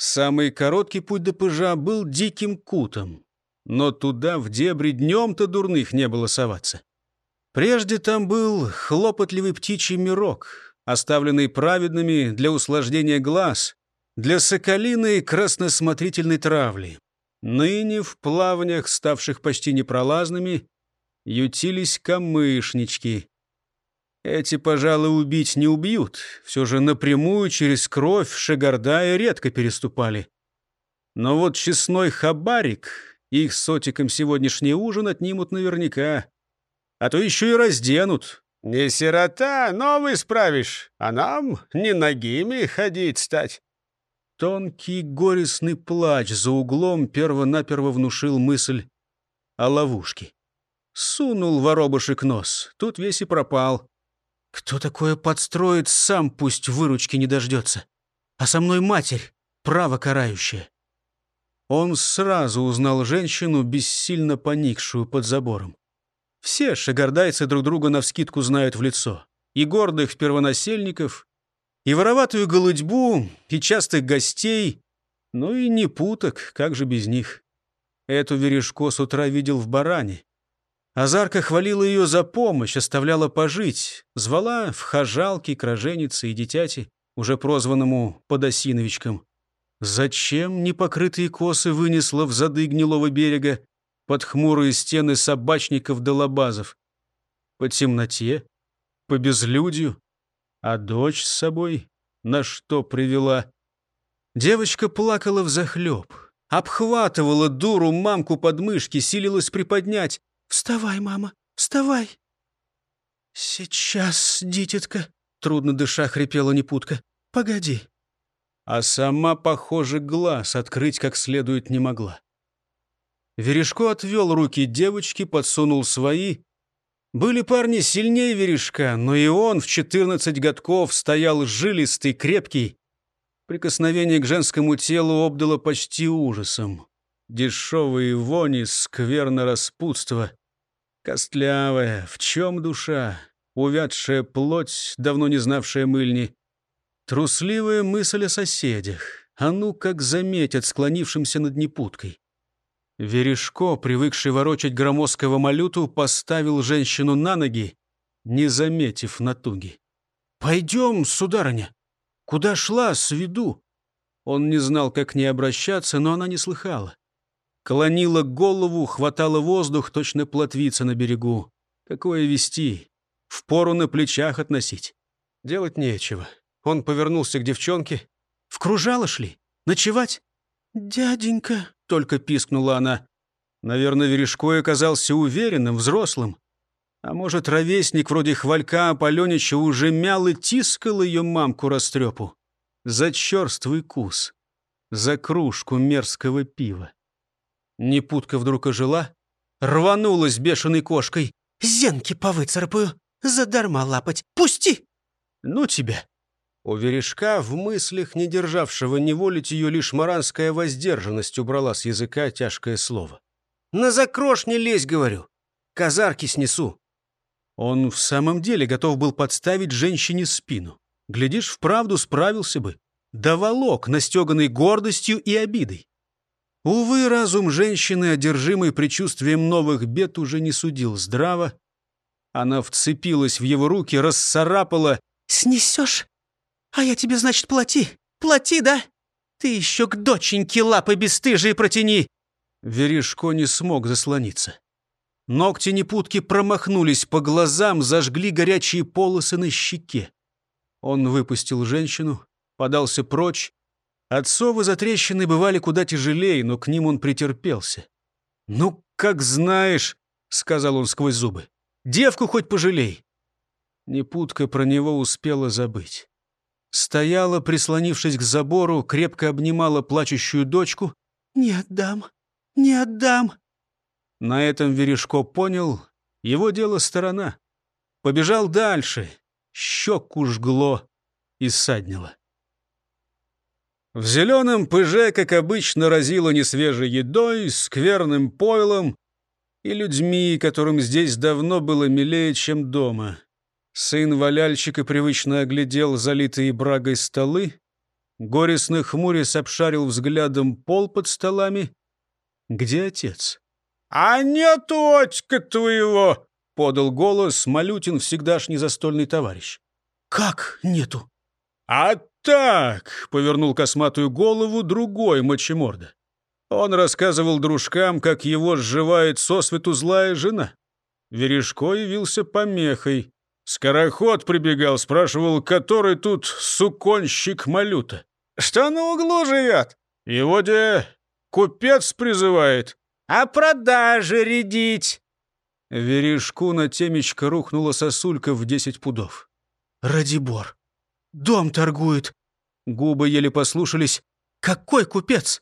Самый короткий путь до пыжа был диким кутом, но туда в дебри днем-то дурных не было соваться. Прежде там был хлопотливый птичий мирок, оставленный праведными для усложнения глаз, для соколиной красносмотрительной травли. Ныне в плавнях, ставших почти непролазными, ютились камышнички. Эти, пожалуй, убить не убьют, все же напрямую через кровь Шагардая редко переступали. Но вот честной хабарик, их сотиком сегодняшний ужин отнимут наверняка а то еще и разденут». «Не сирота, новый справишь, а нам не ногими ходить стать». Тонкий горестный плач за углом перво-наперво внушил мысль о ловушке. Сунул воробушек нос, тут весь и пропал. Кто такое подстроит, сам пусть выручки не дождется. А со мной матерь, право карающая. Он сразу узнал женщину, бессильно поникшую под забором. Все шагардайцы друг друга навскидку знают в лицо. И гордых первонасельников, и вороватую голудьбу, и частых гостей, ну и не путок, как же без них. Эту верешко с утра видел в баране. Азарка хвалила ее за помощь, оставляла пожить, звала в хожалки, краженицы и дитяти, уже прозванному Подосиновичком. Зачем непокрытые косы вынесла в зады гнилого берега, под хмурые стены собачников да лабазов. По темноте, по безлюдью, а дочь с собой на что привела? Девочка плакала взахлеб, обхватывала дуру мамку под мышки, силилась приподнять. «Вставай, мама, вставай!» «Сейчас, дитятка!» — трудно дыша хрипела непутка. «Погоди!» А сама, похоже, глаз открыть как следует не могла. Верешко отвел руки девочки, подсунул свои. Были парни сильнее Верешка, но и он в 14 годков стоял жилистый, крепкий. Прикосновение к женскому телу обдало почти ужасом. Дешевые вони, скверно распутство. Костлявая, в чем душа? Увядшая плоть, давно не знавшая мыльни. Трусливая мысль о соседях. А ну, как заметят склонившимся над непуткой. Верешко, привыкший ворочать громоздкого малюту, поставил женщину на ноги, не заметив натуги. «Пойдем, сударыня! Куда шла, сведу?» Он не знал, как к ней обращаться, но она не слыхала. Клонила голову, хватала воздух, точно плотвица на берегу. Какое вести? Впору на плечах относить. Делать нечего. Он повернулся к девчонке. «В кружало шли? Ночевать?» «Дяденька», — только пискнула она. Наверное, Верешкой оказался уверенным, взрослым. А может, ровесник вроде Хвалька Аполёнича уже мял и тискал ее мамку растрепу. За черствый кус, за кружку мерзкого пива. Непутка вдруг ожила, рванулась бешеной кошкой. «Зенки повыцарапаю, задарма лапать, пусти!» «Ну тебя!» У Верешка, в мыслях не державшего неволить ее, лишь маранская воздержанность убрала с языка тяжкое слово. «На закрош не лезь, говорю. Казарки снесу». Он в самом деле готов был подставить женщине спину. Глядишь, вправду справился бы. Доволок, настеганный гордостью и обидой. Увы, разум женщины, одержимый предчувствием новых бед, уже не судил здраво. Она вцепилась в его руки, расцарапала. «Снесешь? А я тебе, значит, плати. Плати, да? Ты еще к доченьке лапы бесстыжие протяни!» Верешко не смог заслониться. Ногти непутки промахнулись по глазам, зажгли горячие полосы на щеке. Он выпустил женщину, подался прочь. Отцовы затрещины бывали куда тяжелее, но к ним он претерпелся. «Ну, как знаешь», — сказал он сквозь зубы, — «девку хоть пожалей». Непутка про него успела забыть. Стояла, прислонившись к забору, крепко обнимала плачущую дочку. «Не отдам, не отдам!» На этом Верешко понял, его дело сторона. Побежал дальше, щеку жгло и саднило. В зеленом пыже, как обычно, разило несвежей едой, скверным пойлом и людьми, которым здесь давно было милее, чем дома. Сын валяльщика привычно оглядел залитые брагой столы, горестно хмурясь обшарил взглядом пол под столами. Где отец? «А нет отчка твоего!» — подал голос Малютин, всегдашний застольный товарищ. «Как нету?» «А так!» — повернул косматую голову другой мочеморда. Он рассказывал дружкам, как его сживает сосвету злая жена. Верешко явился помехой. Скороход прибегал, спрашивал, который тут суконщик малюта. «Что на углу живет?» «Его где купец призывает». «А продажи рядить?» Верешку на темечко рухнула сосулька в десять пудов. «Радибор! Дом торгует!» Губы еле послушались. «Какой купец?»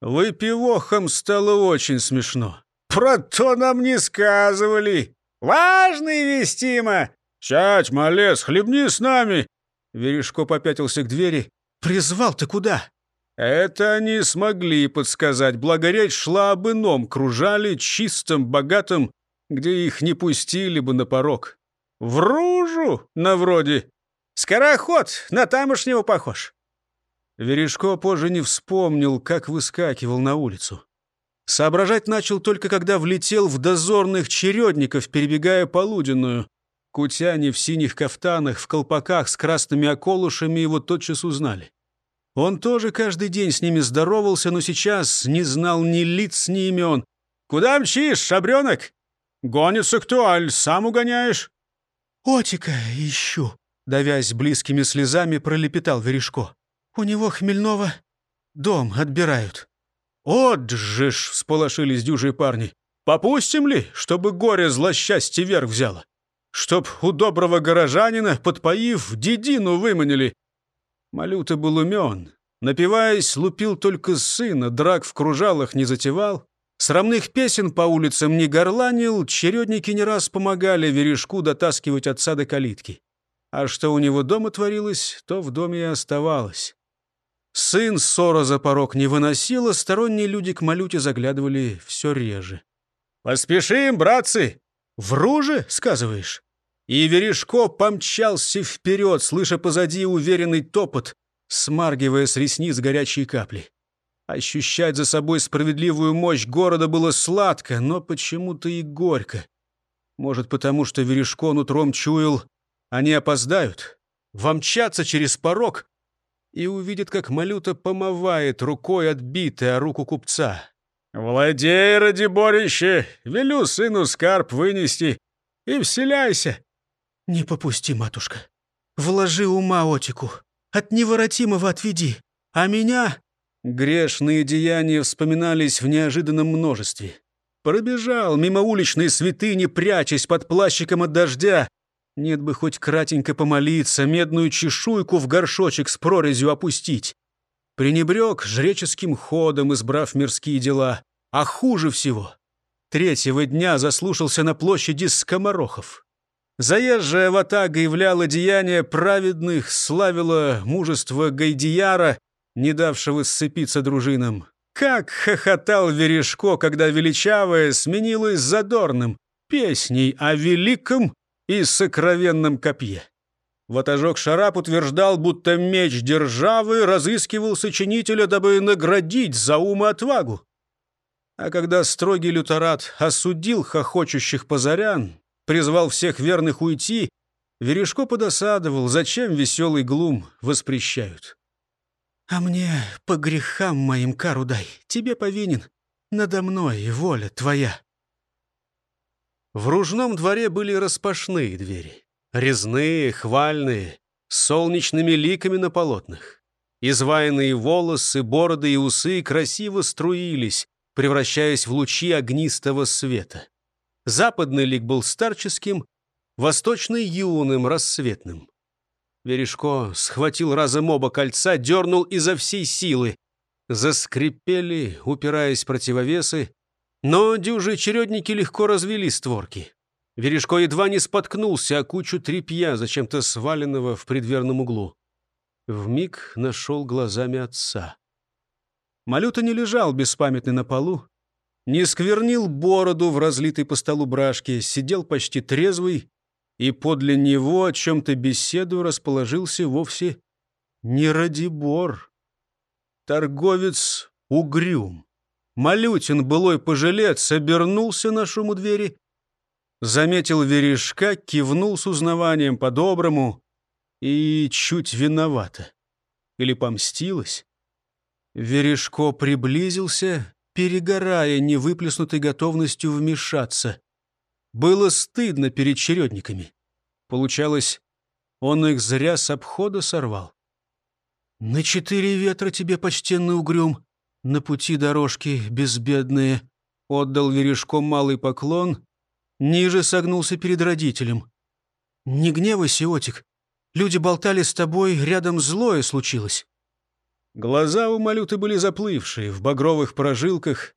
Выпивохам стало очень смешно. «Про то нам не сказывали! Важный вестимо!» «Сядь, малец, хлебни с нами!» Верешко попятился к двери. «Призвал ты куда?» Это они смогли подсказать, благо речь шла об ином, кружали, чистом, богатом, где их не пустили бы на порог. В ружу, на вроде. Скороход, на тамошнего похож. Верешко позже не вспомнил, как выскакивал на улицу. Соображать начал только когда влетел в дозорных чередников, перебегая полуденную. Кутяне в синих кафтанах, в колпаках с красными околушами его тотчас узнали. Он тоже каждый день с ними здоровался, но сейчас не знал ни лиц, ни имен. «Куда мчишь, шабренок? Гонится кто, аль сам угоняешь?» «Отика ищу», — давясь близкими слезами, пролепетал Верешко. «У него хмельного дом отбирают». «От же ж!» — всполошились дюжие парни. «Попустим ли, чтобы горе злосчастье вверх взяло?» чтоб у доброго горожанина, подпоив, дедину выманили. Малюта был умен. Напиваясь, лупил только сына, драк в кружалах не затевал. Срамных песен по улицам не горланил, чередники не раз помогали верешку дотаскивать отца до калитки. А что у него дома творилось, то в доме и оставалось. Сын ссора за порог не выносил, а сторонние люди к Малюте заглядывали все реже. «Поспешим, братцы!» «Вру же, сказываешь?» И Верешко помчался вперед, слыша позади уверенный топот, смаргивая с ресниц горячие капли. Ощущать за собой справедливую мощь города было сладко, но почему-то и горько. Может, потому что Верешко нутром чуял, они опоздают, вомчатся через порог и увидят, как Малюта помывает рукой отбитая руку купца. «Владей, Радиборище, велю сыну скарб вынести и вселяйся!» «Не попусти, матушка. Вложи ума отику, от неворотимого отведи, а меня...» Грешные деяния вспоминались в неожиданном множестве. Пробежал мимо уличной святыни, прячась под плащиком от дождя. Нет бы хоть кратенько помолиться, медную чешуйку в горшочек с прорезью опустить. Пренебрег жреческим ходом, избрав мирские дела. А хуже всего. Третьего дня заслушался на площади скоморохов. Заезжая ватага являла деяния праведных, славила мужество Гайдияра, не давшего сцепиться дружинам. Как хохотал Верешко, когда величавое сменилось задорным, песней о великом и сокровенном копье. Ватажок Шарап утверждал, будто меч державы разыскивал сочинителя, дабы наградить за ум и отвагу. А когда строгий люторат осудил хохочущих позарян, призвал всех верных уйти, Верешко подосадовал, зачем веселый глум воспрещают. А мне по грехам моим кару дай, тебе повинен. Надо мной воля твоя. В ружном дворе были распашные двери. Резные, хвальные, с солнечными ликами на полотнах. Изваянные волосы, бороды и усы красиво струились, превращаясь в лучи огнистого света. Западный лик был старческим, восточный — юным, рассветным. Верешко схватил разом оба кольца, дернул изо всей силы. Заскрипели, упираясь противовесы, но дюжи чередники легко развели створки. Верешко едва не споткнулся о кучу тряпья, зачем-то сваленного в предверном углу. Вмиг нашел глазами отца. Малюта не лежал беспамятный на полу, не сквернил бороду в разлитой по столу брашке, сидел почти трезвый, и подле него о чем-то беседу расположился вовсе не Радибор. Торговец Угрюм. Малютин, былой пожилец, обернулся на шум у двери, заметил верешка, кивнул с узнаванием по-доброму и чуть виновато. Или помстилась? Верешко приблизился, перегорая невыплеснутой готовностью вмешаться. Было стыдно перед чередниками. Получалось, он их зря с обхода сорвал. «На четыре ветра тебе, почтенный угрюм, на пути дорожки безбедные», отдал верешком малый поклон, ниже согнулся перед родителем. «Не гневайся, Отик, люди болтали с тобой, рядом злое случилось». Глаза у Малюты были заплывшие, в багровых прожилках,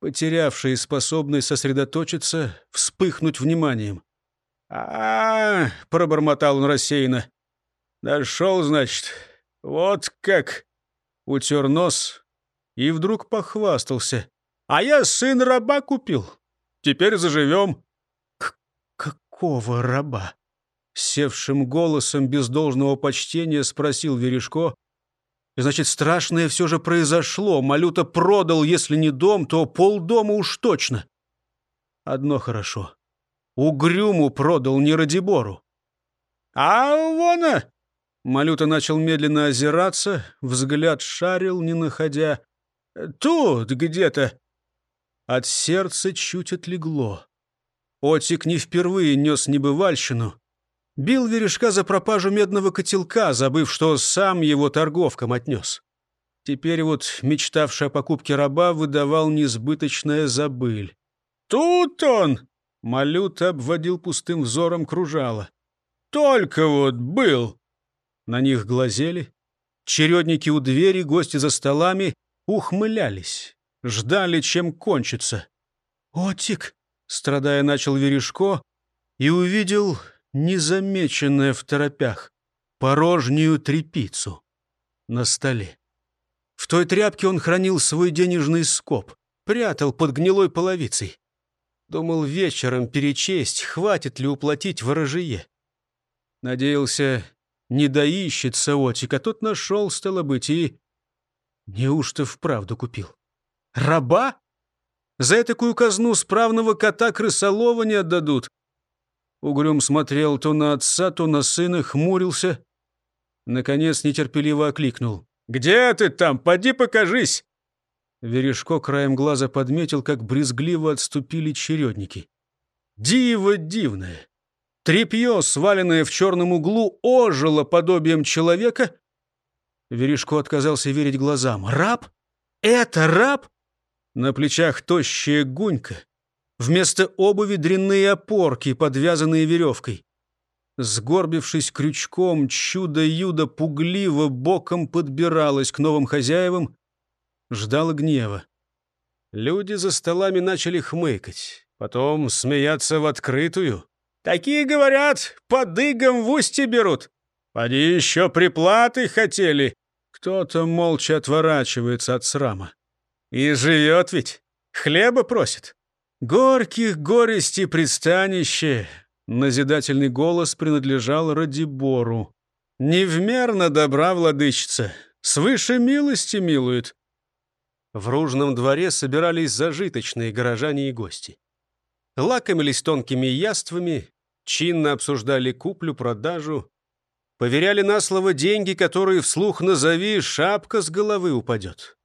потерявшие способность сосредоточиться, вспыхнуть вниманием. а, -а, -а пробормотал он рассеянно. «Дошел, значит. Вот как!» Утер нос и вдруг похвастался. «А я сын раба купил. Теперь заживем». К «Какого раба?» Севшим голосом без должного почтения спросил Верешко, Значит, страшное все же произошло. Малюта продал, если не дом, то полдома уж точно. Одно хорошо. Угрюму продал, не Радибору. «А вон!» Малюта начал медленно озираться, взгляд шарил, не находя. «Тут где-то!» От сердца чуть отлегло. Отик не впервые нес небывальщину. Бил верешка за пропажу медного котелка, забыв, что сам его торговкам отнес. Теперь вот, мечтавший о покупке раба, выдавал несбыточная забыль. «Тут он!» — Малют обводил пустым взором кружало. «Только вот был!» На них глазели. Чередники у двери, гости за столами ухмылялись. Ждали, чем кончится. «Отик!» — страдая начал верешко и увидел незамеченное в торопях, порожнюю трепицу на столе. В той тряпке он хранил свой денежный скоб, прятал под гнилой половицей. Думал вечером перечесть, хватит ли уплатить ворожие. Надеялся, не доищется Отик, а тот нашел, стало быть, и... Неужто вправду купил? Раба? За такую казну справного кота крысолова не отдадут. Угрюм смотрел то на отца, то на сына, хмурился. Наконец нетерпеливо окликнул. «Где ты там? Поди покажись!» Верешко краем глаза подметил, как брезгливо отступили чередники. Диво дивное! Трепье, сваленное в черном углу, ожило подобием человека. Верешко отказался верить глазам. «Раб? Это раб?» На плечах тощая гунька. Вместо обуви дрянные опорки, подвязанные веревкой. Сгорбившись крючком, чудо-юдо пугливо боком подбиралась к новым хозяевам, ждала гнева. Люди за столами начали хмыкать, потом смеяться в открытую. «Такие, говорят, подыгом в устье берут. Поди еще приплаты хотели». Кто-то молча отворачивается от срама. И живет ведь, хлеба просит. Горьких горести пристанище. Назидательный голос принадлежал Радибору. Невмерно добра владычица, свыше милости милует. В Ружном дворе собирались зажиточные горожане и гости. Лакомились тонкими яствами, чинно обсуждали куплю-продажу, поверяли на слово деньги, которые вслух назови, шапка с головы упадет.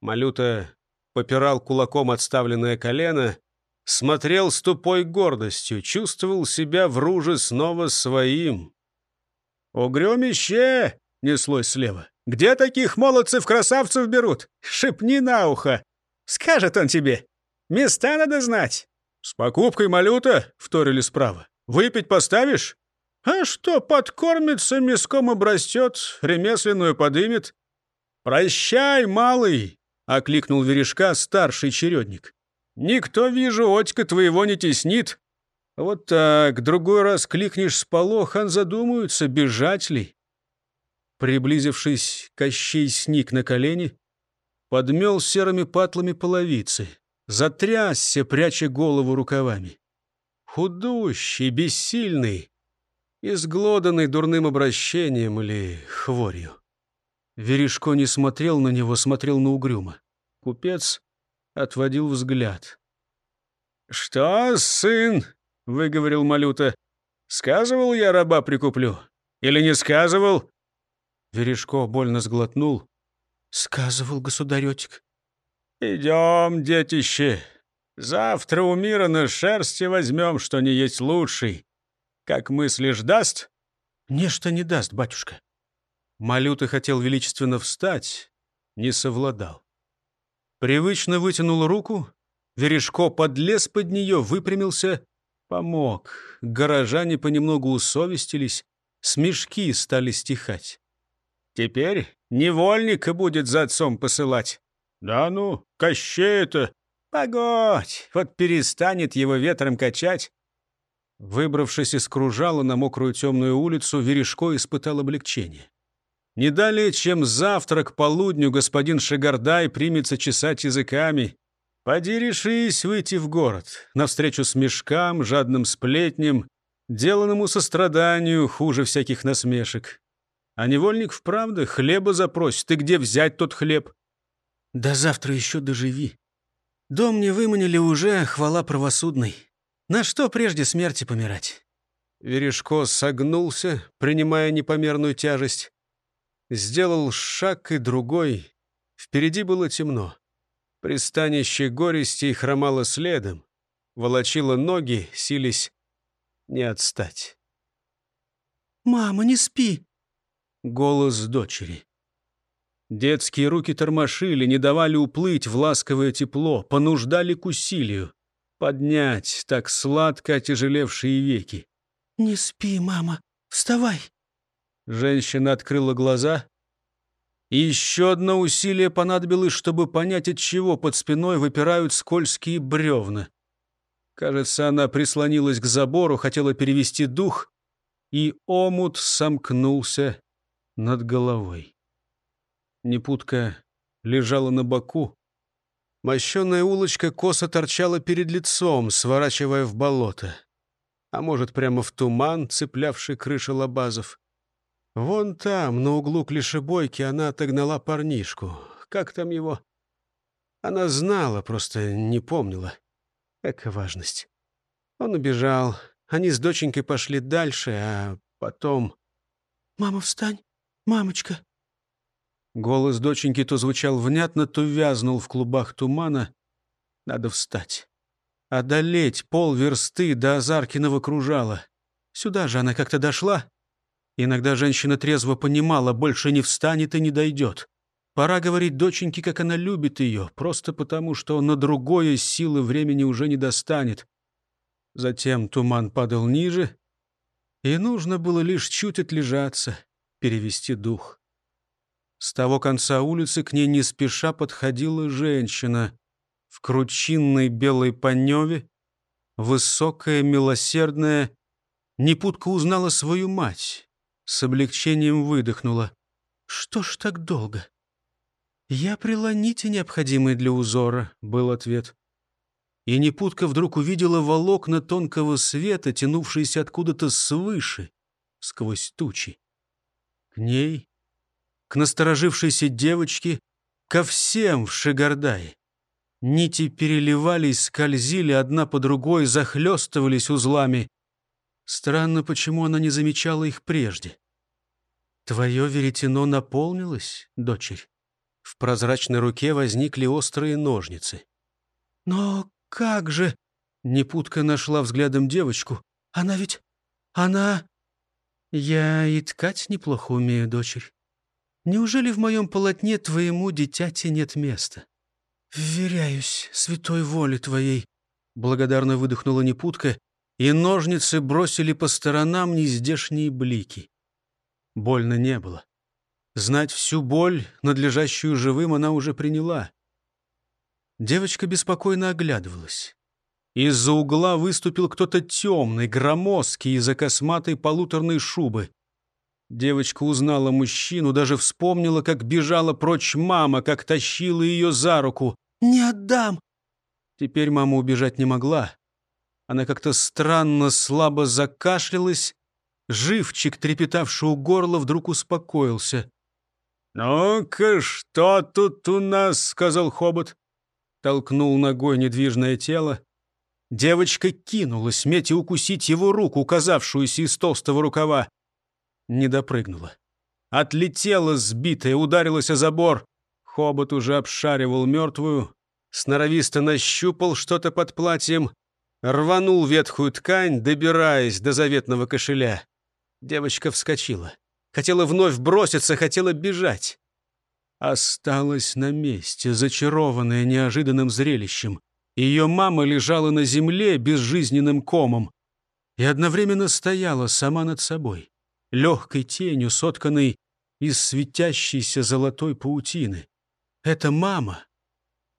Малюта попирал кулаком отставленное колено, смотрел с тупой гордостью, чувствовал себя в руже снова своим. «Угрюмище!» — неслось слева. Где таких молодцев-красавцев берут? Шепни на ухо. Скажет он тебе. Места надо знать. С покупкой малюта, вторили справа. Выпить поставишь? А что, подкормится, мяском обрастет, ремесленную подымет. «Прощай, малый!» — окликнул верешка старший чередник. «Никто, вижу, отька твоего не теснит. Вот так, другой раз кликнешь с полохан, задумаются, бежать ли. Приблизившись, Кощей сник на колени, подмел серыми патлами половицы, затрясся, пряча голову рукавами. Худущий, бессильный, изглоданный дурным обращением или хворью. Верешко не смотрел на него, смотрел на угрюма. Купец отводил взгляд. «Что, сын?» — выговорил Малюта. «Сказывал я раба прикуплю? Или не сказывал?» Верешко больно сглотнул. «Сказывал государетик». «Идем, детище. Завтра у мира на шерсти возьмем, что не есть лучший. Как мыслишь, даст?» «Нечто не даст, батюшка». Малюта хотел величественно встать, не совладал. Привычно вытянул руку, Верешко подлез под нее, выпрямился, помог. Горожане понемногу усовестились, смешки стали стихать. Теперь невольника будет за отцом посылать. Да ну, Кощей-то... Погодь, вот перестанет его ветром качать. Выбравшись из кружала на мокрую темную улицу, Верешко испытал облегчение. Не далее, чем завтра к полудню господин Шагардай примется чесать языками. Поди решись выйти в город, навстречу смешкам, жадным сплетням, деланному состраданию хуже всяких насмешек. А невольник вправду хлеба запросит. И где взять тот хлеб? Да завтра еще доживи. Дом не выманили уже, хвала правосудной. На что прежде смерти помирать? Верешко согнулся, принимая непомерную тяжесть. Сделал шаг и другой. Впереди было темно. Пристанище горестей хромало следом. Волочило ноги, сились не отстать. «Мама, не спи!» Голос дочери. Детские руки тормошили, не давали уплыть в ласковое тепло, понуждали к усилию. Поднять так сладко отяжелевшие веки. «Не спи, мама, вставай!» Женщина открыла глаза. И еще одно усилие понадобилось, чтобы понять, от чего под спиной выпирают скользкие бревна. Кажется, она прислонилась к забору, хотела перевести дух, и омут сомкнулся над головой. Непутка лежала на боку. Мощенная улочка косо торчала перед лицом, сворачивая в болото. А может, прямо в туман, цеплявший крыши лабазов. Вон там, на углу клишебойки, она отогнала парнишку. Как там его? Она знала, просто не помнила. Какая важность. Он убежал. Они с доченькой пошли дальше, а потом... «Мама, встань! Мамочка!» Голос доченьки то звучал внятно, то вязнул в клубах тумана. Надо встать. Одолеть полверсты до Азаркиного кружала. Сюда же она как-то дошла. Иногда женщина трезво понимала, больше не встанет и не дойдет. Пора говорить доченьке, как она любит ее, просто потому, что на другое силы времени уже не достанет. Затем туман падал ниже, и нужно было лишь чуть отлежаться, перевести дух. С того конца улицы к ней не спеша подходила женщина в кручинной белой паневе, высокая, милосердная. Непутка узнала свою мать, с облегчением выдохнула. «Что ж так долго?» «Я прила нити, необходимые для узора», — был ответ. И Непутка вдруг увидела волокна тонкого света, тянувшиеся откуда-то свыше, сквозь тучи. К ней, к насторожившейся девочке, ко всем в Шигардае. Нити переливались, скользили одна по другой, захлестывались узлами. Странно, почему она не замечала их прежде. «Твое веретено наполнилось, дочерь?» В прозрачной руке возникли острые ножницы. «Но как же...» Непутка нашла взглядом девочку. «Она ведь... она...» «Я и ткать неплохо умею, дочерь. Неужели в моем полотне твоему дитяти нет места?» «Вверяюсь святой воле твоей», — благодарно выдохнула Непутка, и ножницы бросили по сторонам нездешние блики. Больно не было. Знать всю боль, надлежащую живым, она уже приняла. Девочка беспокойно оглядывалась. Из-за угла выступил кто-то темный, громоздкий, из-за косматой полуторной шубы. Девочка узнала мужчину, даже вспомнила, как бежала прочь мама, как тащила ее за руку. «Не отдам!» Теперь мама убежать не могла. Она как-то странно, слабо закашлялась. Живчик, трепетавший у горла, вдруг успокоился. «Ну-ка, что тут у нас?» — сказал Хобот. Толкнул ногой недвижное тело. Девочка кинулась, метя укусить его руку, указавшуюся из толстого рукава. Не допрыгнула. Отлетела сбитая, ударилась о забор. Хобот уже обшаривал мертвую, сноровисто нащупал что-то под платьем, рванул ветхую ткань, добираясь до заветного кошеля. Девочка вскочила. Хотела вновь броситься, хотела бежать. Осталась на месте, зачарованная неожиданным зрелищем. Ее мама лежала на земле безжизненным комом и одновременно стояла сама над собой, легкой тенью, сотканной из светящейся золотой паутины. Эта мама,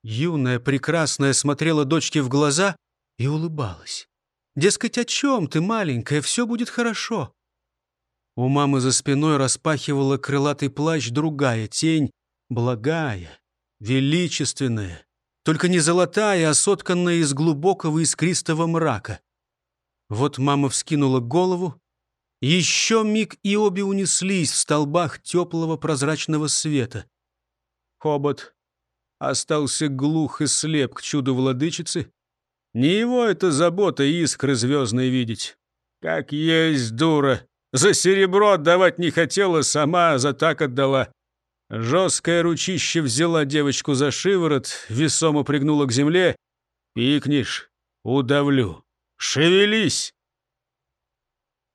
юная, прекрасная, смотрела дочке в глаза и улыбалась. «Дескать, о чем ты, маленькая? Все будет хорошо». У мамы за спиной распахивала крылатый плащ другая тень, благая, величественная, только не золотая, а сотканная из глубокого искристого мрака. Вот мама вскинула голову, еще миг и обе унеслись в столбах теплого прозрачного света. Хобот остался глух и слеп к чуду владычицы. Не его это забота искры звездные видеть. Как есть дура. За серебро отдавать не хотела, сама за так отдала. Жесткое ручище взяла девочку за шиворот, весомо пригнула к земле. «Пикнешь — удавлю. Шевелись!»